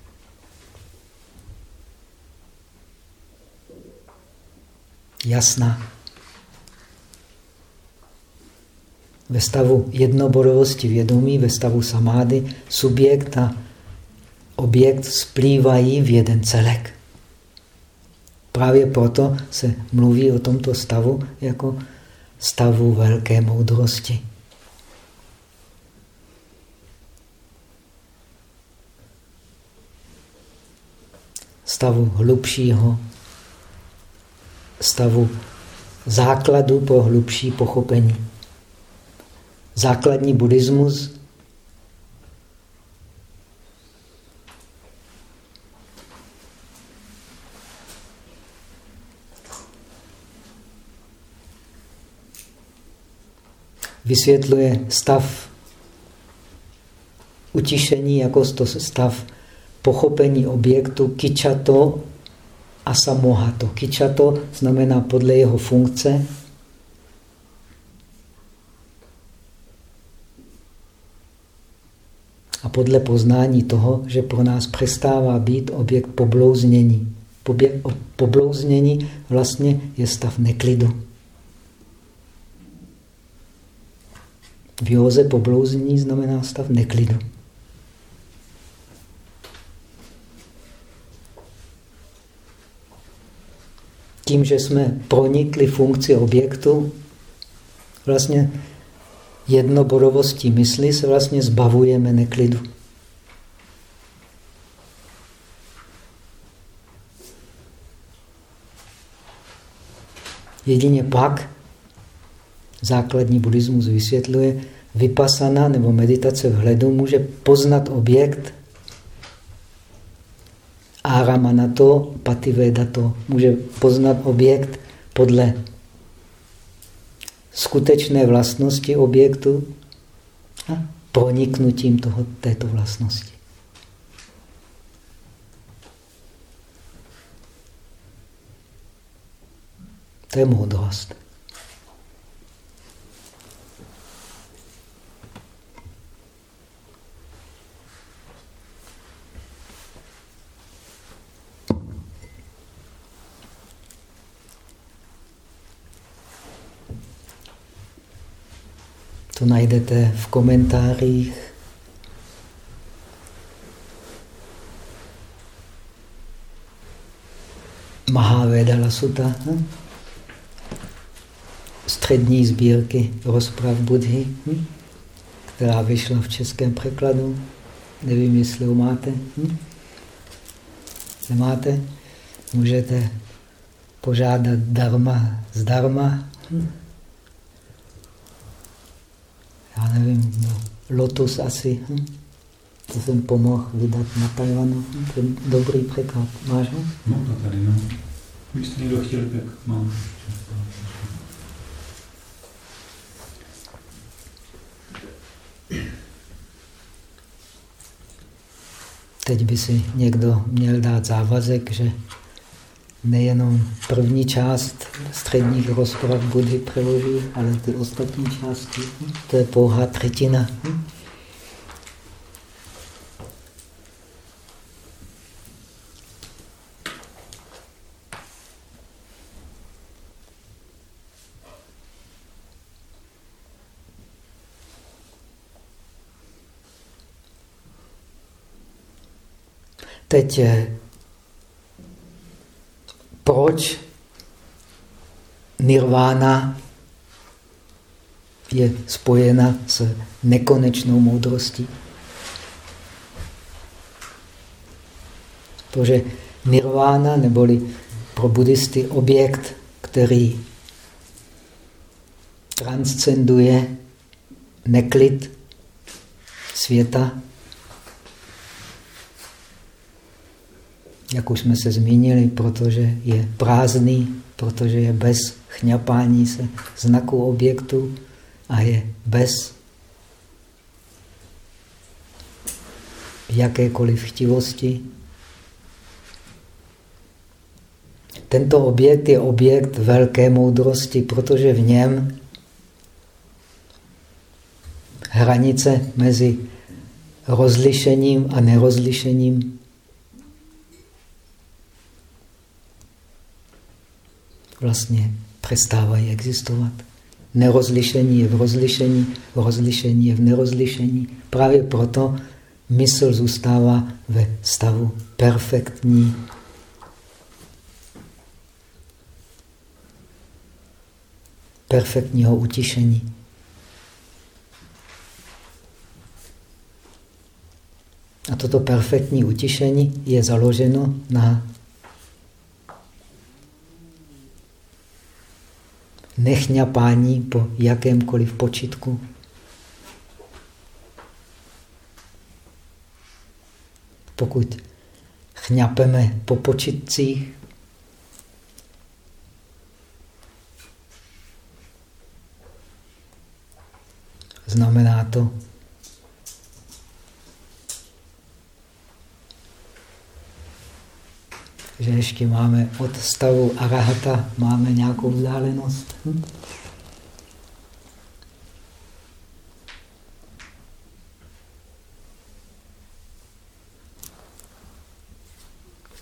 Jasná. Ve stavu jednobodovosti vědomí, ve stavu samády, subjekt a objekt splývají v jeden celek. Právě proto se mluví o tomto stavu jako stavu velké moudrosti. Stavu hlubšího, stavu základu pro hlubší pochopení. Základní buddhismus vysvětluje stav utišení jako stav pochopení objektu kičato a samohato. Kičato znamená podle jeho funkce a podle poznání toho, že pro nás přestává být objekt poblouznění. Poblouznění vlastně je stav neklidu. V józe poblouznění znamená stav neklidu. Tím, že jsme pronikli funkci objektu, vlastně jednobodovostí mysli se vlastně zbavujeme neklidu. Jedině pak základní buddhismus vysvětluje, vypasana nebo meditace v hledu může poznat objekt na to, pativeda to, může poznat objekt podle skutečné vlastnosti objektu a proniknutím toho, této vlastnosti. To je moudrost. To najdete v komentářích. Mahavedala Sutta, hm? střední sbírky rozprav Budhy, hm? která vyšla v českém překladu. Nevím, jestli ho máte. Hm? Nemáte? Můžete požádat darma zdarma. Hm? Já nevím, no, Lotus asi. Hm? To jsem pomohl vydat na Tajvanu. Hm? To je dobrý překlad. Máš ho? No, to tady no. Když někdo chtěl, tak mám. Teď by si někdo měl dát závazek, že nejenom první část středních rozprav Budhy přeloží, ale ty ostatní části, to je pouhá třetina. Teď proč nirvána je spojena s nekonečnou moudrostí. Protože nirvána, neboli pro buddhisty objekt, který transcenduje neklid světa, jak už jsme se zmínili, protože je prázdný, protože je bez chňapání se znaku objektu a je bez jakékoliv chtivosti. Tento objekt je objekt velké moudrosti, protože v něm hranice mezi rozlišením a nerozlišením vlastně přestávají existovat. Nerozlišení je v rozlišení, rozlišení je v nerozlišení. Právě proto mysl zůstává ve stavu perfektní. perfektního utišení. A toto perfektní utišení je založeno na nechňapání po jakémkoliv počitku. Pokud chňapeme po počitcích, znamená to, že ještě máme od stavu arahata máme nějakou vzdálenost. Hm?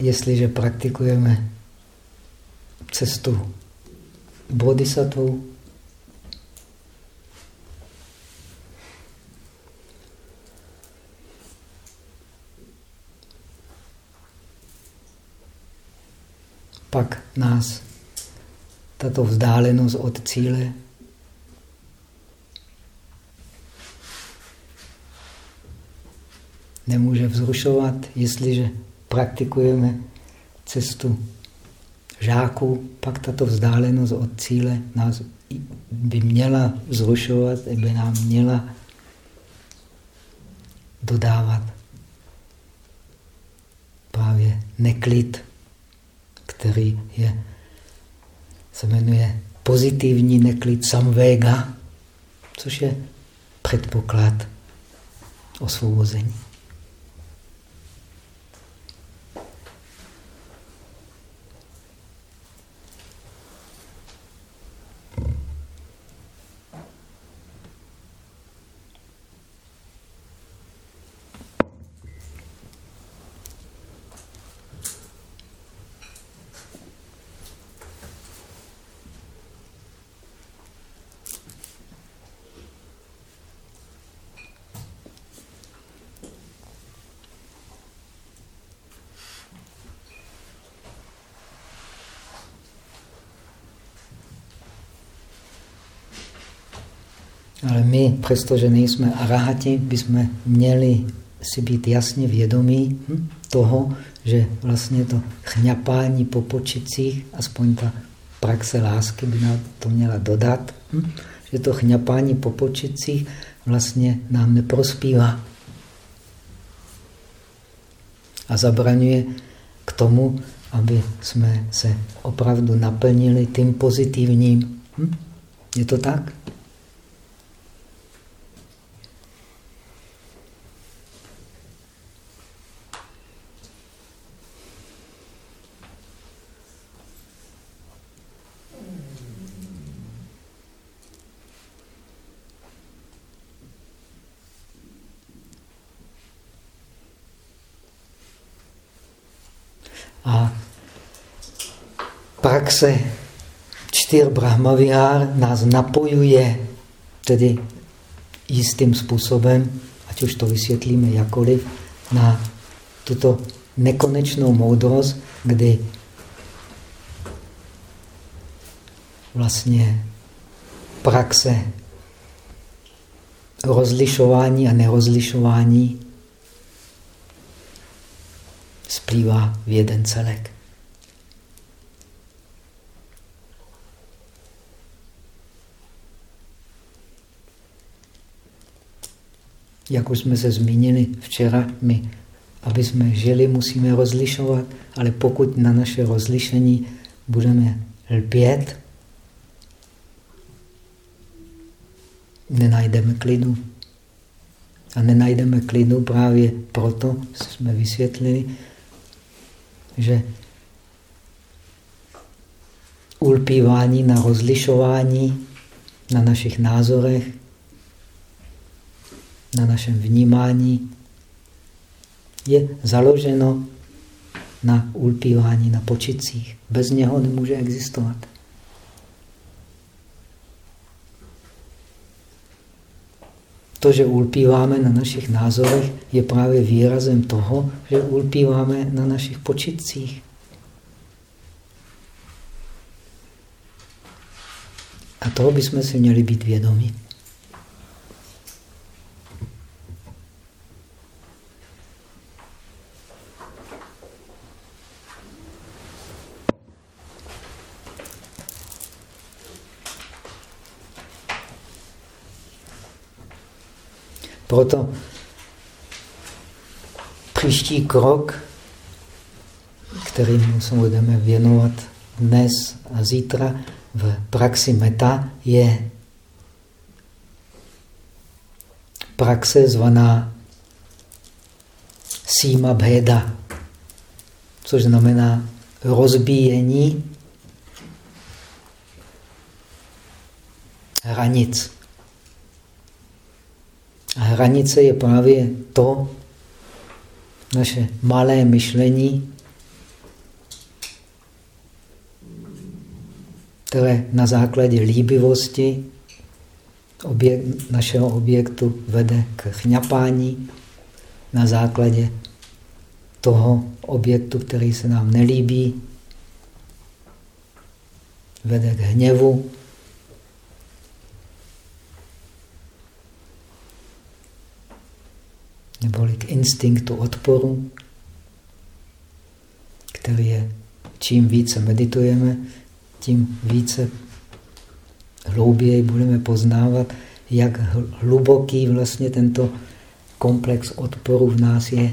Jestliže praktikujeme cestu bodhisattva, pak nás tato vzdálenost od cíle. Nemůže vzrušovat, jestliže praktikujeme cestu žáků, pak tato vzdálenost od cíle nás by měla vzrušovat, by nám měla dodávat právě neklid, který je, se jmenuje pozitivní neklid samvéga, což je předpoklad osvobození. Ale my, přestože nejsme arahati, bychom měli si být jasně vědomí toho, že vlastně to chňapání po počicích, aspoň ta praxe lásky by nám to měla dodat, hm, že to chňapání po počicích vlastně nám neprospívá. A zabraňuje k tomu, aby jsme se opravdu naplnili tím pozitivním. Hm? Je to tak? Praxe čtyř brahmavihár nás napojuje tedy jistým způsobem, ať už to vysvětlíme jakoliv, na tuto nekonečnou moudrost, kdy vlastně praxe rozlišování a nerozlišování splývá v jeden celek. Jak už jsme se zmínili včera, my, aby jsme žili, musíme rozlišovat, ale pokud na naše rozlišení budeme lpět, nenajdeme klidu. A nenajdeme klidu právě proto, jsme vysvětlili, že ulpívání na rozlišování na našich názorech na našem vnímání je založeno na ulpívání na počicích. Bez něho nemůže existovat. To, že ulpíváme na našich názorech, je právě výrazem toho, že ulpíváme na našich počitcích. A toho bychom si měli být vědomi. Proto příští krok, kterým se budeme věnovat dnes a zítra v praxi meta, je praxe zvaná Sima Bheda, což znamená rozbíjení hranic. Hranice je právě to, naše malé myšlení, které na základě líbivosti objekt, našeho objektu vede k chňapání, na základě toho objektu, který se nám nelíbí, vede k hněvu, neboli k instinktu odporu, který je, čím více meditujeme, tím více hlouběji budeme poznávat, jak hluboký vlastně tento komplex odporu v nás je.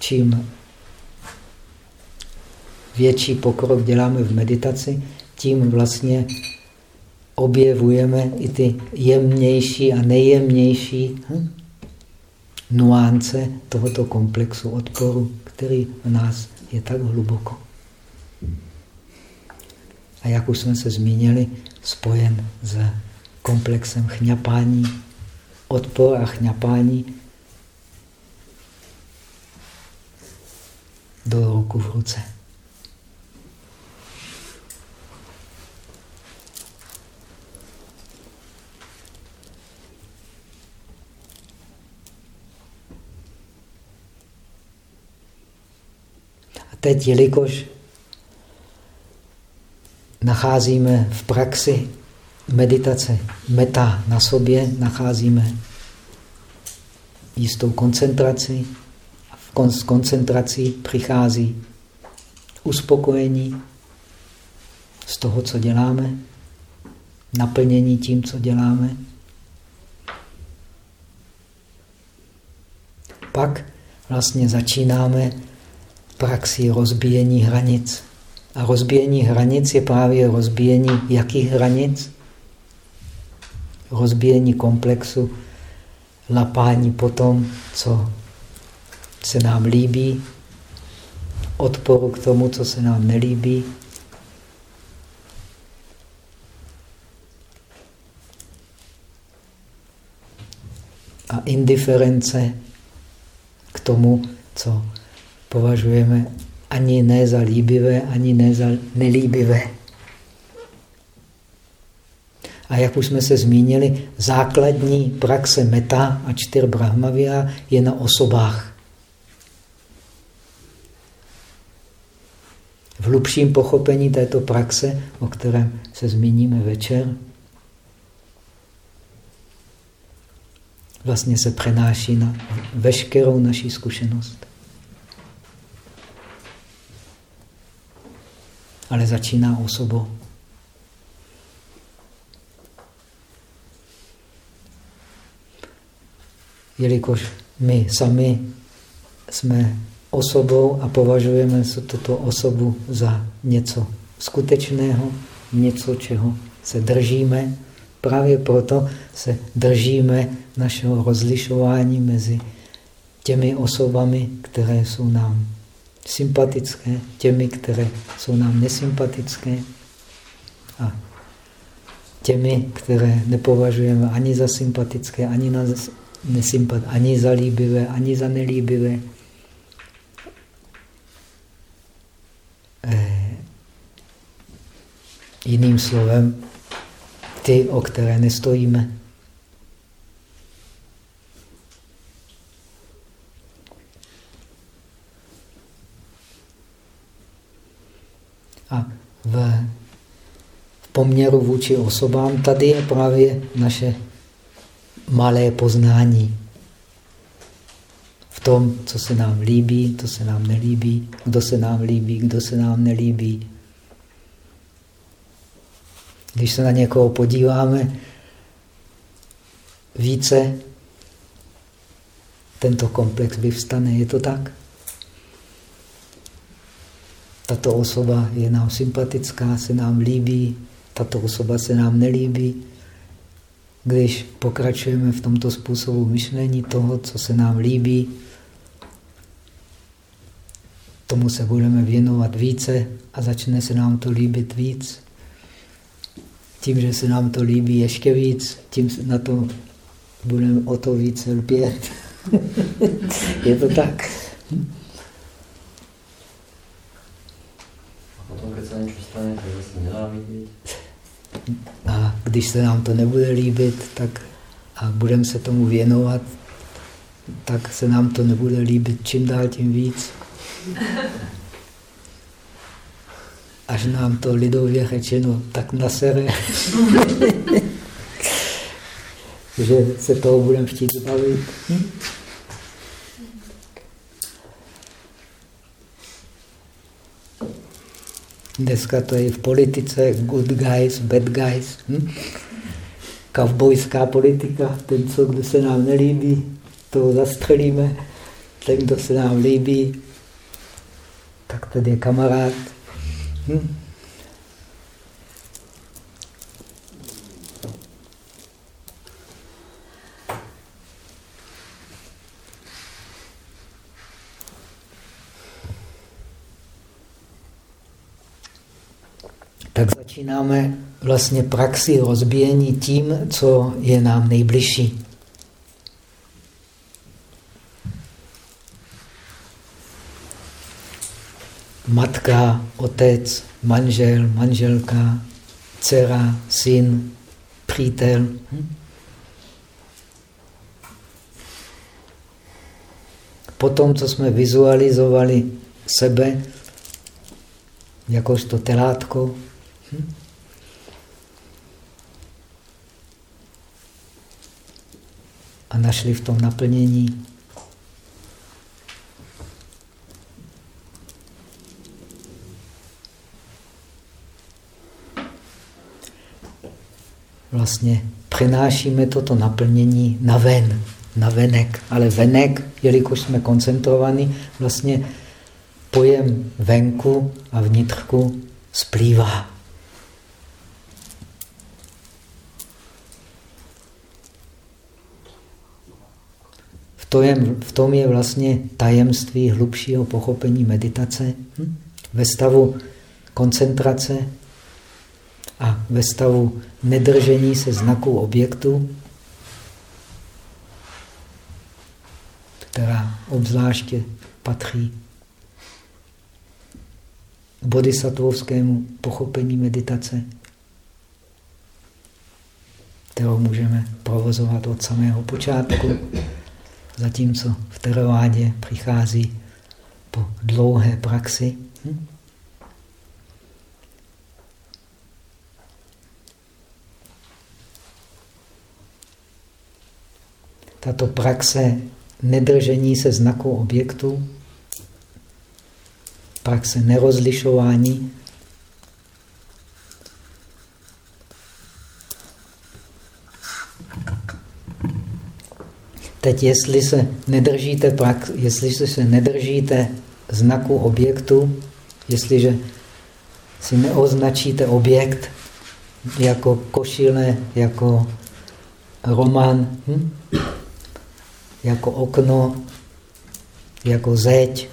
Čím větší pokrok děláme v meditaci, tím vlastně objevujeme i ty jemnější a nejjemnější hm, nuance tohoto komplexu odporu, který v nás je tak hluboko. A jak už jsme se zmínili, spojen s komplexem chňapání, odpor a chňapání do ruku v ruce. Teď, jelikož nacházíme v praxi meditace meta na sobě, nacházíme jistou koncentraci. V koncentrací přichází uspokojení z toho, co děláme, naplnění tím, co děláme. Pak vlastně začínáme praxi rozbíjení hranic. A rozbíjení hranic je právě rozbíjení jakých hranic? Rozbíjení komplexu, lapání po tom, co se nám líbí, odporu k tomu, co se nám nelíbí. A indiference k tomu, co považujeme ani ne za líbivé, ani ne za nelíbivé. A jak už jsme se zmínili, základní praxe meta a čtyř brahmavia je na osobách. V hlubším pochopení této praxe, o kterém se zmíníme večer, vlastně se přenáší na veškerou naší zkušenost. Ale začíná osobou. Jelikož my sami jsme osobou a považujeme tuto osobu za něco skutečného, něco, čeho se držíme, právě proto se držíme našeho rozlišování mezi těmi osobami, které jsou nám sympatické, těmi, které jsou nám nesympatické a těmi, které nepovažujeme ani za sympatické, ani, na nesympat, ani za líbivé, ani za nelíbivé. Eh, jiným slovem, ty, o které nestojíme. A v, v poměru vůči osobám tady je právě naše malé poznání. V tom, co se nám líbí, co se nám nelíbí, kdo se nám líbí, kdo se nám nelíbí. Když se na někoho podíváme více, tento komplex vyvstane. Je to tak? Tato osoba je nám sympatická, se nám líbí, tato osoba se nám nelíbí. Když pokračujeme v tomto způsobu myšlení toho, co se nám líbí, tomu se budeme věnovat více a začne se nám to líbit víc. Tím, že se nám to líbí ještě víc, tím na to budeme o to více lpět. je to tak. Když se nám to nebude líbit, tak a budeme se tomu věnovat, tak se nám to nebude líbit čím dál tím víc. Až nám to lidově řečeno tak nasere, že se toho budeme chtít zbavit. Hm? Dneska to je v politice good guys, bad guys. Hm? Kavbojská politika. Ten, co kdo se nám nelíbí, to zastřelíme. Ten, kdo se nám líbí, tak tady je kamarád. Hm? Tak začínáme vlastně praxi rozbíjení tím, co je nám nejbližší. Matka, otec, manžel, manželka, dcera, syn, přítel. Hm? Potom, co jsme vizualizovali sebe jakožto telátko, A našli v tom naplnění. Vlastně přenášíme toto naplnění na ven, na venek. Ale venek, jelikož jsme koncentrovaní, vlastně pojem venku a vnitřku splývá. To je, v tom je vlastně tajemství hlubšího pochopení meditace. Hm? Ve stavu koncentrace a ve stavu nedržení se znaků objektu, která obzvláště patří bodhisattvovskému pochopení meditace, kterou můžeme provozovat od samého počátku zatímco v teravádě přichází po dlouhé praxi. Hm? Tato praxe nedržení se znaku objektu, praxe nerozlišování Teď, jestli se nedržíte, prax, jestli se nedržíte znaku objektu, jestliže si neoznačíte objekt jako košile, jako román, hm? jako okno, jako zeď,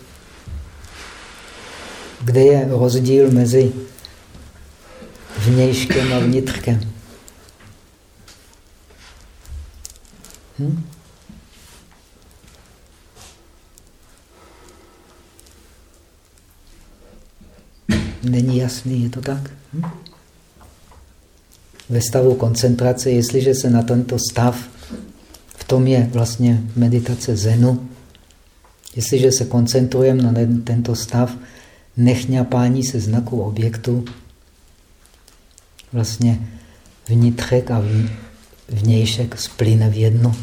kde je rozdíl mezi vnějškem a vnitřkem. Hm? Není jasný, je to tak? Hm? Ve stavu koncentrace, jestliže se na tento stav, v tom je vlastně meditace zenu, jestliže se koncentrujeme na tento stav, nechňapání se znaku objektu, vlastně vnitřek a vnějšek splyne v jedno.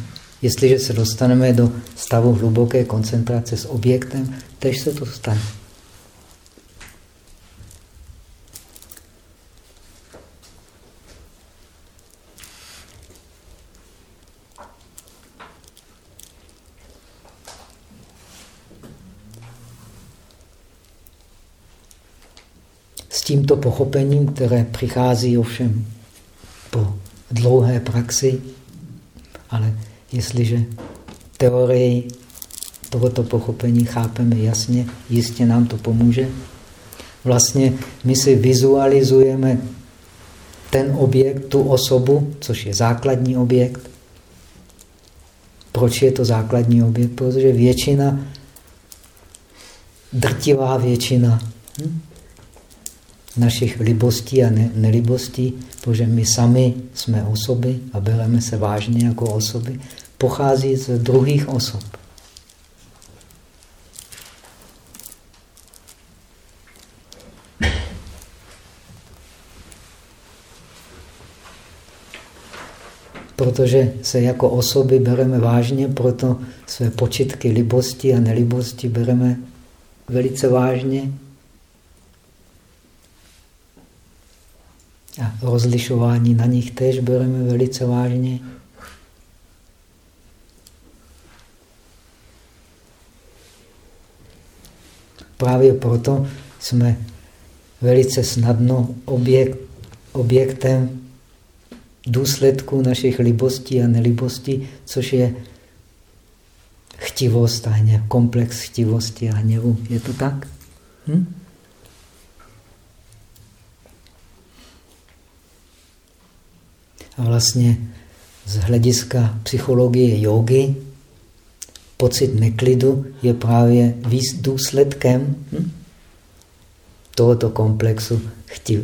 Jestliže se dostaneme do stavu hluboké koncentrace s objektem, tež se to stane. Tímto pochopením, které přichází ovšem po dlouhé praxi, ale jestliže teorii tohoto pochopení chápeme jasně, jistě nám to pomůže. Vlastně my si vizualizujeme ten objekt, tu osobu, což je základní objekt. Proč je to základní objekt? Protože většina, drtivá většina, hm? Našich libostí a ne nelibostí, protože my sami jsme osoby a bereme se vážně jako osoby, pochází z druhých osob. Protože se jako osoby bereme vážně, proto své počitky libosti a nelibosti bereme velice vážně. Rozlišování na nich tež bereme velice vážně. Právě proto jsme velice snadno objekt, objektem důsledku našich libostí a nelibostí, což je chtivost a hněv, komplex chtivosti a hněvu. Je to tak? Hm? A vlastně z hlediska psychologie jogy pocit neklidu je právě důsledkem hm? tohoto komplexu chtiv,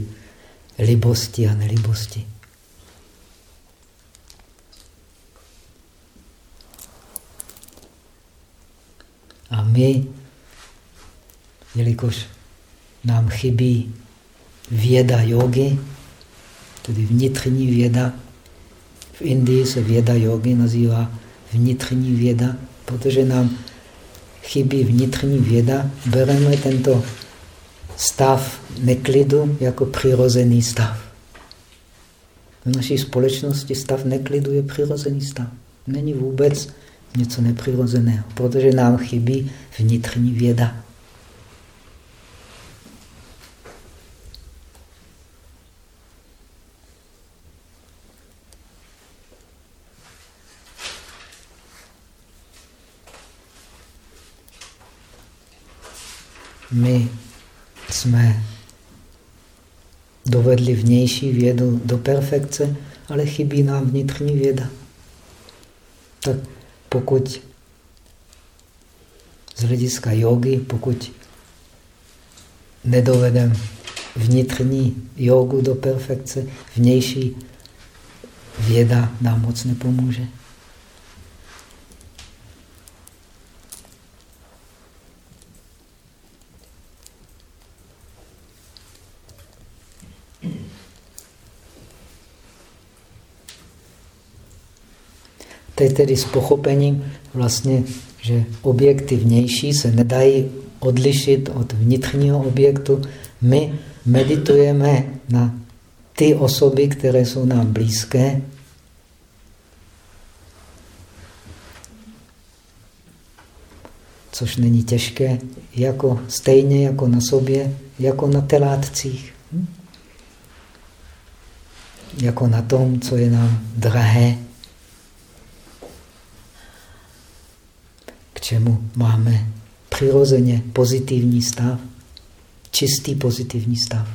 libosti a nelibosti. A my, jelikož nám chybí věda jogy, tedy vnitřní věda, v Indii se věda jogy nazývá vnitřní věda, protože nám chybí vnitřní věda, bereme tento stav neklidu jako přirozený stav. V naší společnosti stav neklidu je přirozený stav. Není vůbec něco nepřirozeného, protože nám chybí vnitřní věda. My jsme dovedli vnější vědu do perfekce, ale chybí nám vnitřní věda. Tak pokud z hlediska jogy, pokud nedovedeme vnitřní jogu do perfekce, vnější věda nám moc nepomůže. Teď tedy s pochopením vlastně, že objekty vnější se nedají odlišit od vnitřního objektu. My meditujeme na ty osoby, které jsou nám blízké, což není těžké, jako, stejně jako na sobě, jako na telátcích. Hm? Jako na tom, co je nám drahé. Čemu máme přirozeně pozitivní stav, čistý pozitivní stav.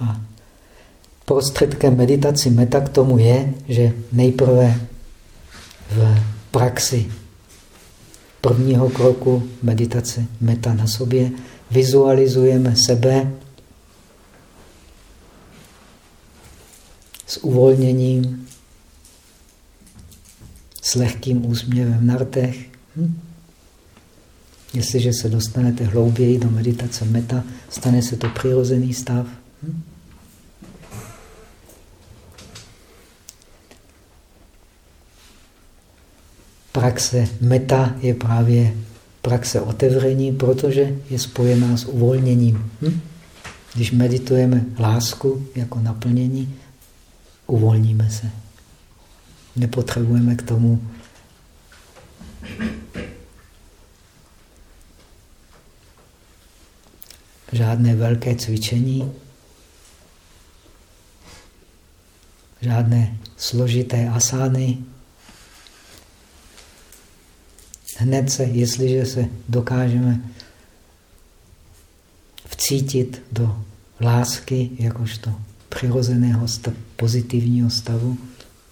A prostředkem meditaci meta k tomu je, že nejprve v praxi prvního kroku meditace meta na sobě vizualizujeme sebe s uvolněním, s lehkým úsměvem na rtech. Hm? Jestliže se dostanete hlouběji do meditace meta, stane se to přirozený stav. Hm? Praxe meta je právě praxe otevření, protože je spojená s uvolněním. Hm? Když meditujeme lásku jako naplnění, uvolníme se. Nepotřebujeme k tomu žádné velké cvičení, žádné složité asány, hned se, jestliže se dokážeme vcítit do lásky jakožto přirozeného stav, pozitivního stavu,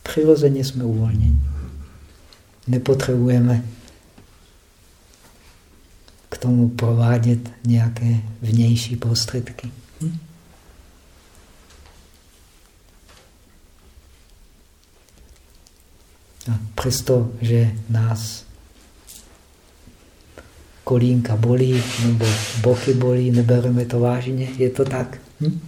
přirozeně jsme uvolněni. Nepotřebujeme k tomu provádět nějaké vnější prostředky. Hm? A přesto, že nás kolínka bolí nebo boky bolí, nebereme to vážně, je to tak. Hm?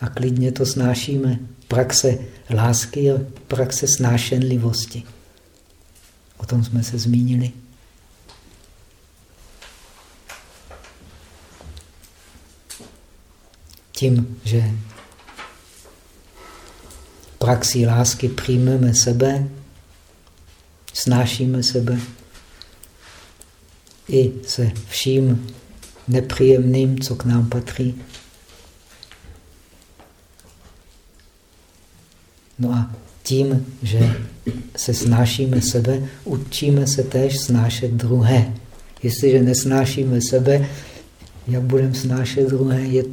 A klidně to snášíme. Praxe lásky je praxe snášenlivosti. O tom jsme se zmínili. Tím, že praxí lásky přijmeme sebe, snášíme sebe i se vším nepříjemným, co k nám patří. No a tím, že se snášíme sebe, učíme se též snášet druhé. Jestliže nesnášíme sebe, jak budeme snášet druhé? Je,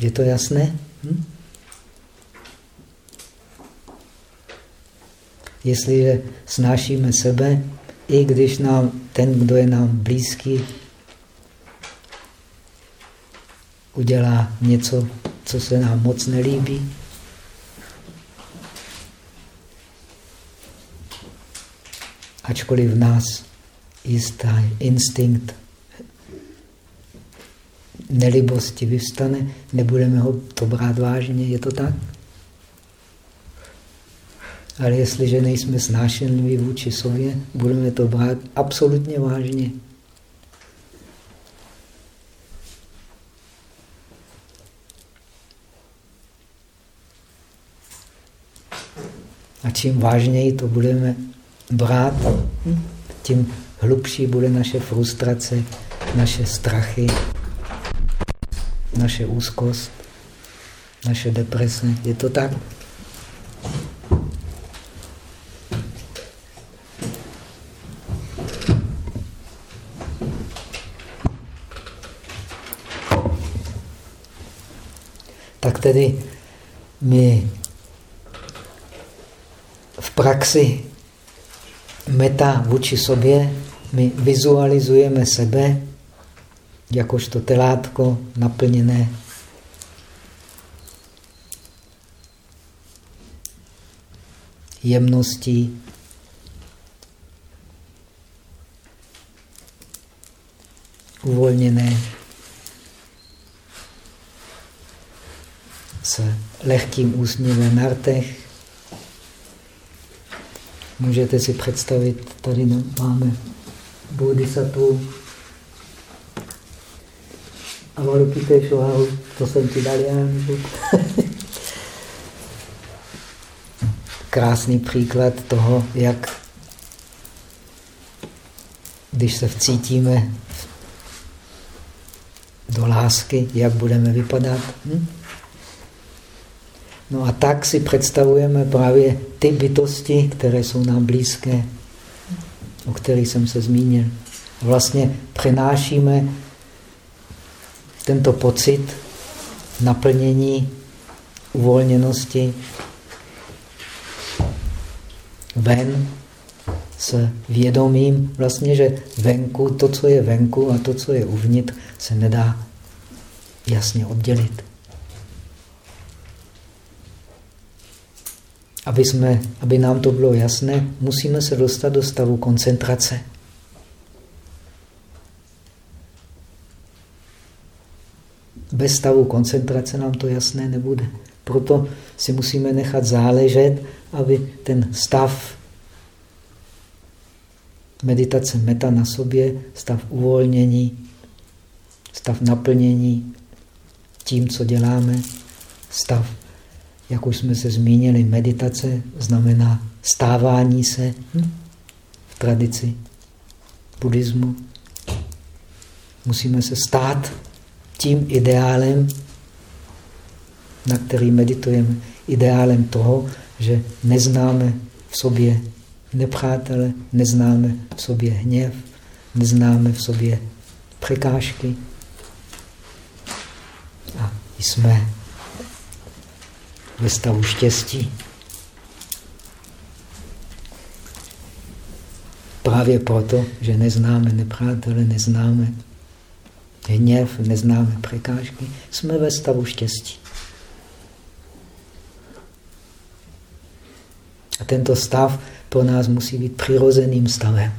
je to jasné? Hm? Jestliže snášíme sebe, i když nám ten, kdo je nám blízký, udělá něco, co se nám moc nelíbí, ačkoliv v nás jistý instinkt nelibosti vyvstane, nebudeme ho to brát vážně, je to tak? Ale jestliže nejsme snášenliví vůči sobě, budeme to brát absolutně vážně. A čím vážněji to budeme brát, tím hlubší bude naše frustrace, naše strachy, naše úzkost, naše deprese. Je to tak? Tedy my v praxi meta vůči sobě, my vizualizujeme sebe jakožto telátko naplněné jemností, uvolněné s lehkým úsměvem na rtech, Můžete si představit, tady máme bodhisattvu Avalokiteshvaru, to jsem ti dal já. Krásný příklad toho, jak když se vcítíme do lásky, jak budeme vypadat. Hm? No a tak si představujeme právě ty bytosti, které jsou nám blízké, o kterých jsem se zmínil. Vlastně přenášíme tento pocit naplnění, uvolněnosti ven s vědomím, vlastně, že venku, to, co je venku a to, co je uvnitř, se nedá jasně oddělit. Aby, jsme, aby nám to bylo jasné, musíme se dostat do stavu koncentrace. Bez stavu koncentrace nám to jasné nebude. Proto si musíme nechat záležet, aby ten stav meditace meta na sobě, stav uvolnění, stav naplnění tím, co děláme, stav jak už jsme se zmínili, meditace znamená stávání se v tradici buddhismu. Musíme se stát tím ideálem, na který meditujeme. Ideálem toho, že neznáme v sobě nepřátele, neznáme v sobě hněv, neznáme v sobě překážky, A jsme ve stavu štěstí. Právě proto, že neznáme nepřátele, neznáme hněv, neznáme překážky, jsme ve stavu štěstí. A tento stav pro nás musí být přirozeným stavem.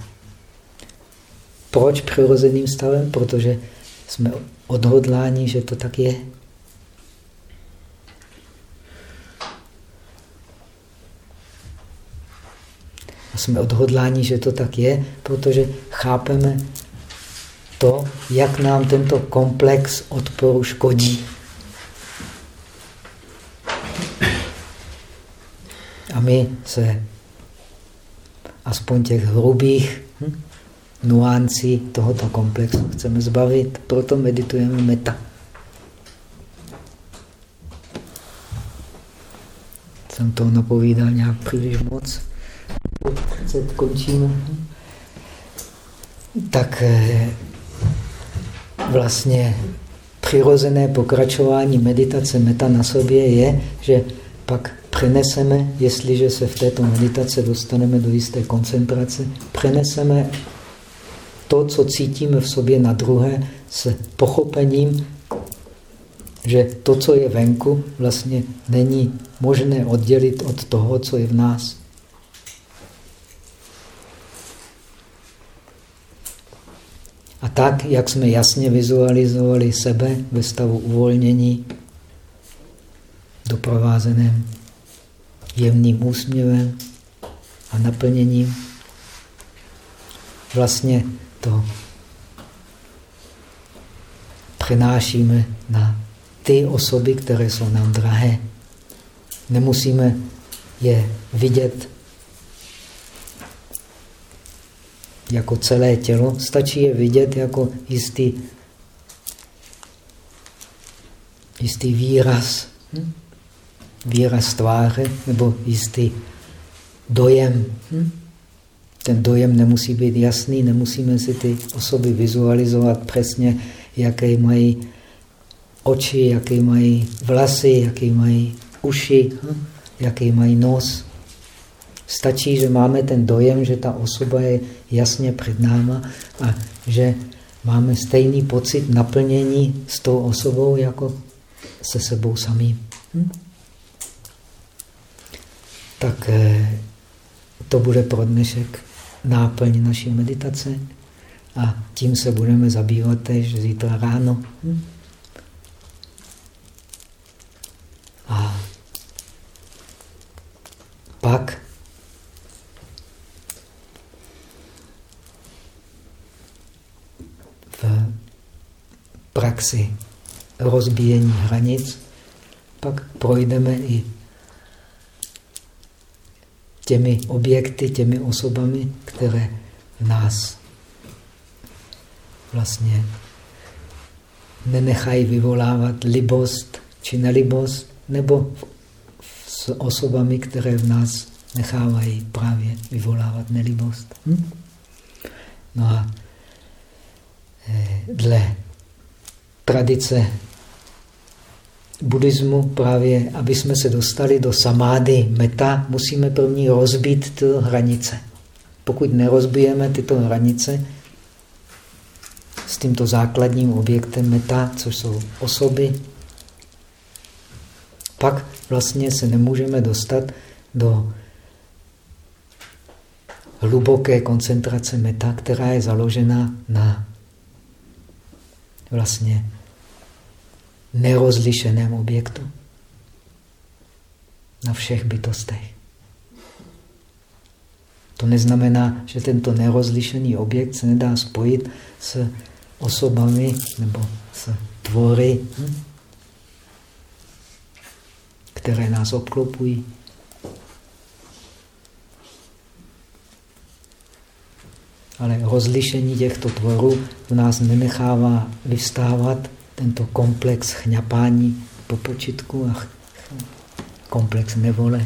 Proč přirozeným stavem? Protože jsme odhodláni, že to tak je. Jsme odhodláni, že to tak je, protože chápeme to, jak nám tento komplex odporu škodí. A my se aspoň těch hrubých hm, nuancí tohoto komplexu chceme zbavit, proto meditujeme meta. Jsem to napovídal nějak příliš moc. Teď končíme. Tak eh, vlastně přirozené pokračování meditace meta na sobě je, že pak přeneseme, jestliže se v této meditace dostaneme do jisté koncentrace, přeneseme to, co cítíme v sobě na druhé, s pochopením, že to, co je venku, vlastně není možné oddělit od toho, co je v nás. A tak, jak jsme jasně vizualizovali sebe ve stavu uvolnění, doprovázeném jemným úsměvem a naplněním, vlastně to přenášíme na ty osoby, které jsou nám drahé. Nemusíme je vidět jako celé tělo, stačí je vidět jako jistý, jistý výraz, hm? výraz tváře nebo jistý dojem. Hm? Ten dojem nemusí být jasný, nemusíme si ty osoby vizualizovat přesně, jaké mají oči, jaké mají vlasy, jaké mají uši, hm? jaký mají nos. Stačí, že máme ten dojem, že ta osoba je jasně před náma a že máme stejný pocit naplnění s tou osobou jako se sebou samým. Hm? Tak eh, to bude pro dnešek náplň naší meditace a tím se budeme zabývat tež zítra ráno. Hm? A pak praxi rozbíjení hranic pak projdeme i těmi objekty, těmi osobami, které v nás vlastně nenechají vyvolávat libost či nelibost, nebo s osobami, které v nás nechávají právě vyvolávat nelibost. Hm? No a eh, dle tradice buddhismu právě, aby jsme se dostali do samády meta, musíme první rozbít tyto hranice. Pokud nerozbijeme tyto hranice s tímto základním objektem meta, což jsou osoby, pak vlastně se nemůžeme dostat do hluboké koncentrace meta, která je založena na vlastně nerozlišeném objektu na všech bytostech. To neznamená, že tento nerozlišený objekt se nedá spojit s osobami nebo s tvory, hm? které nás obklopují. Ale rozlišení těchto tvorů v nás nenechává vyvstávat tento komplex chňapání po počitku a komplex nevole.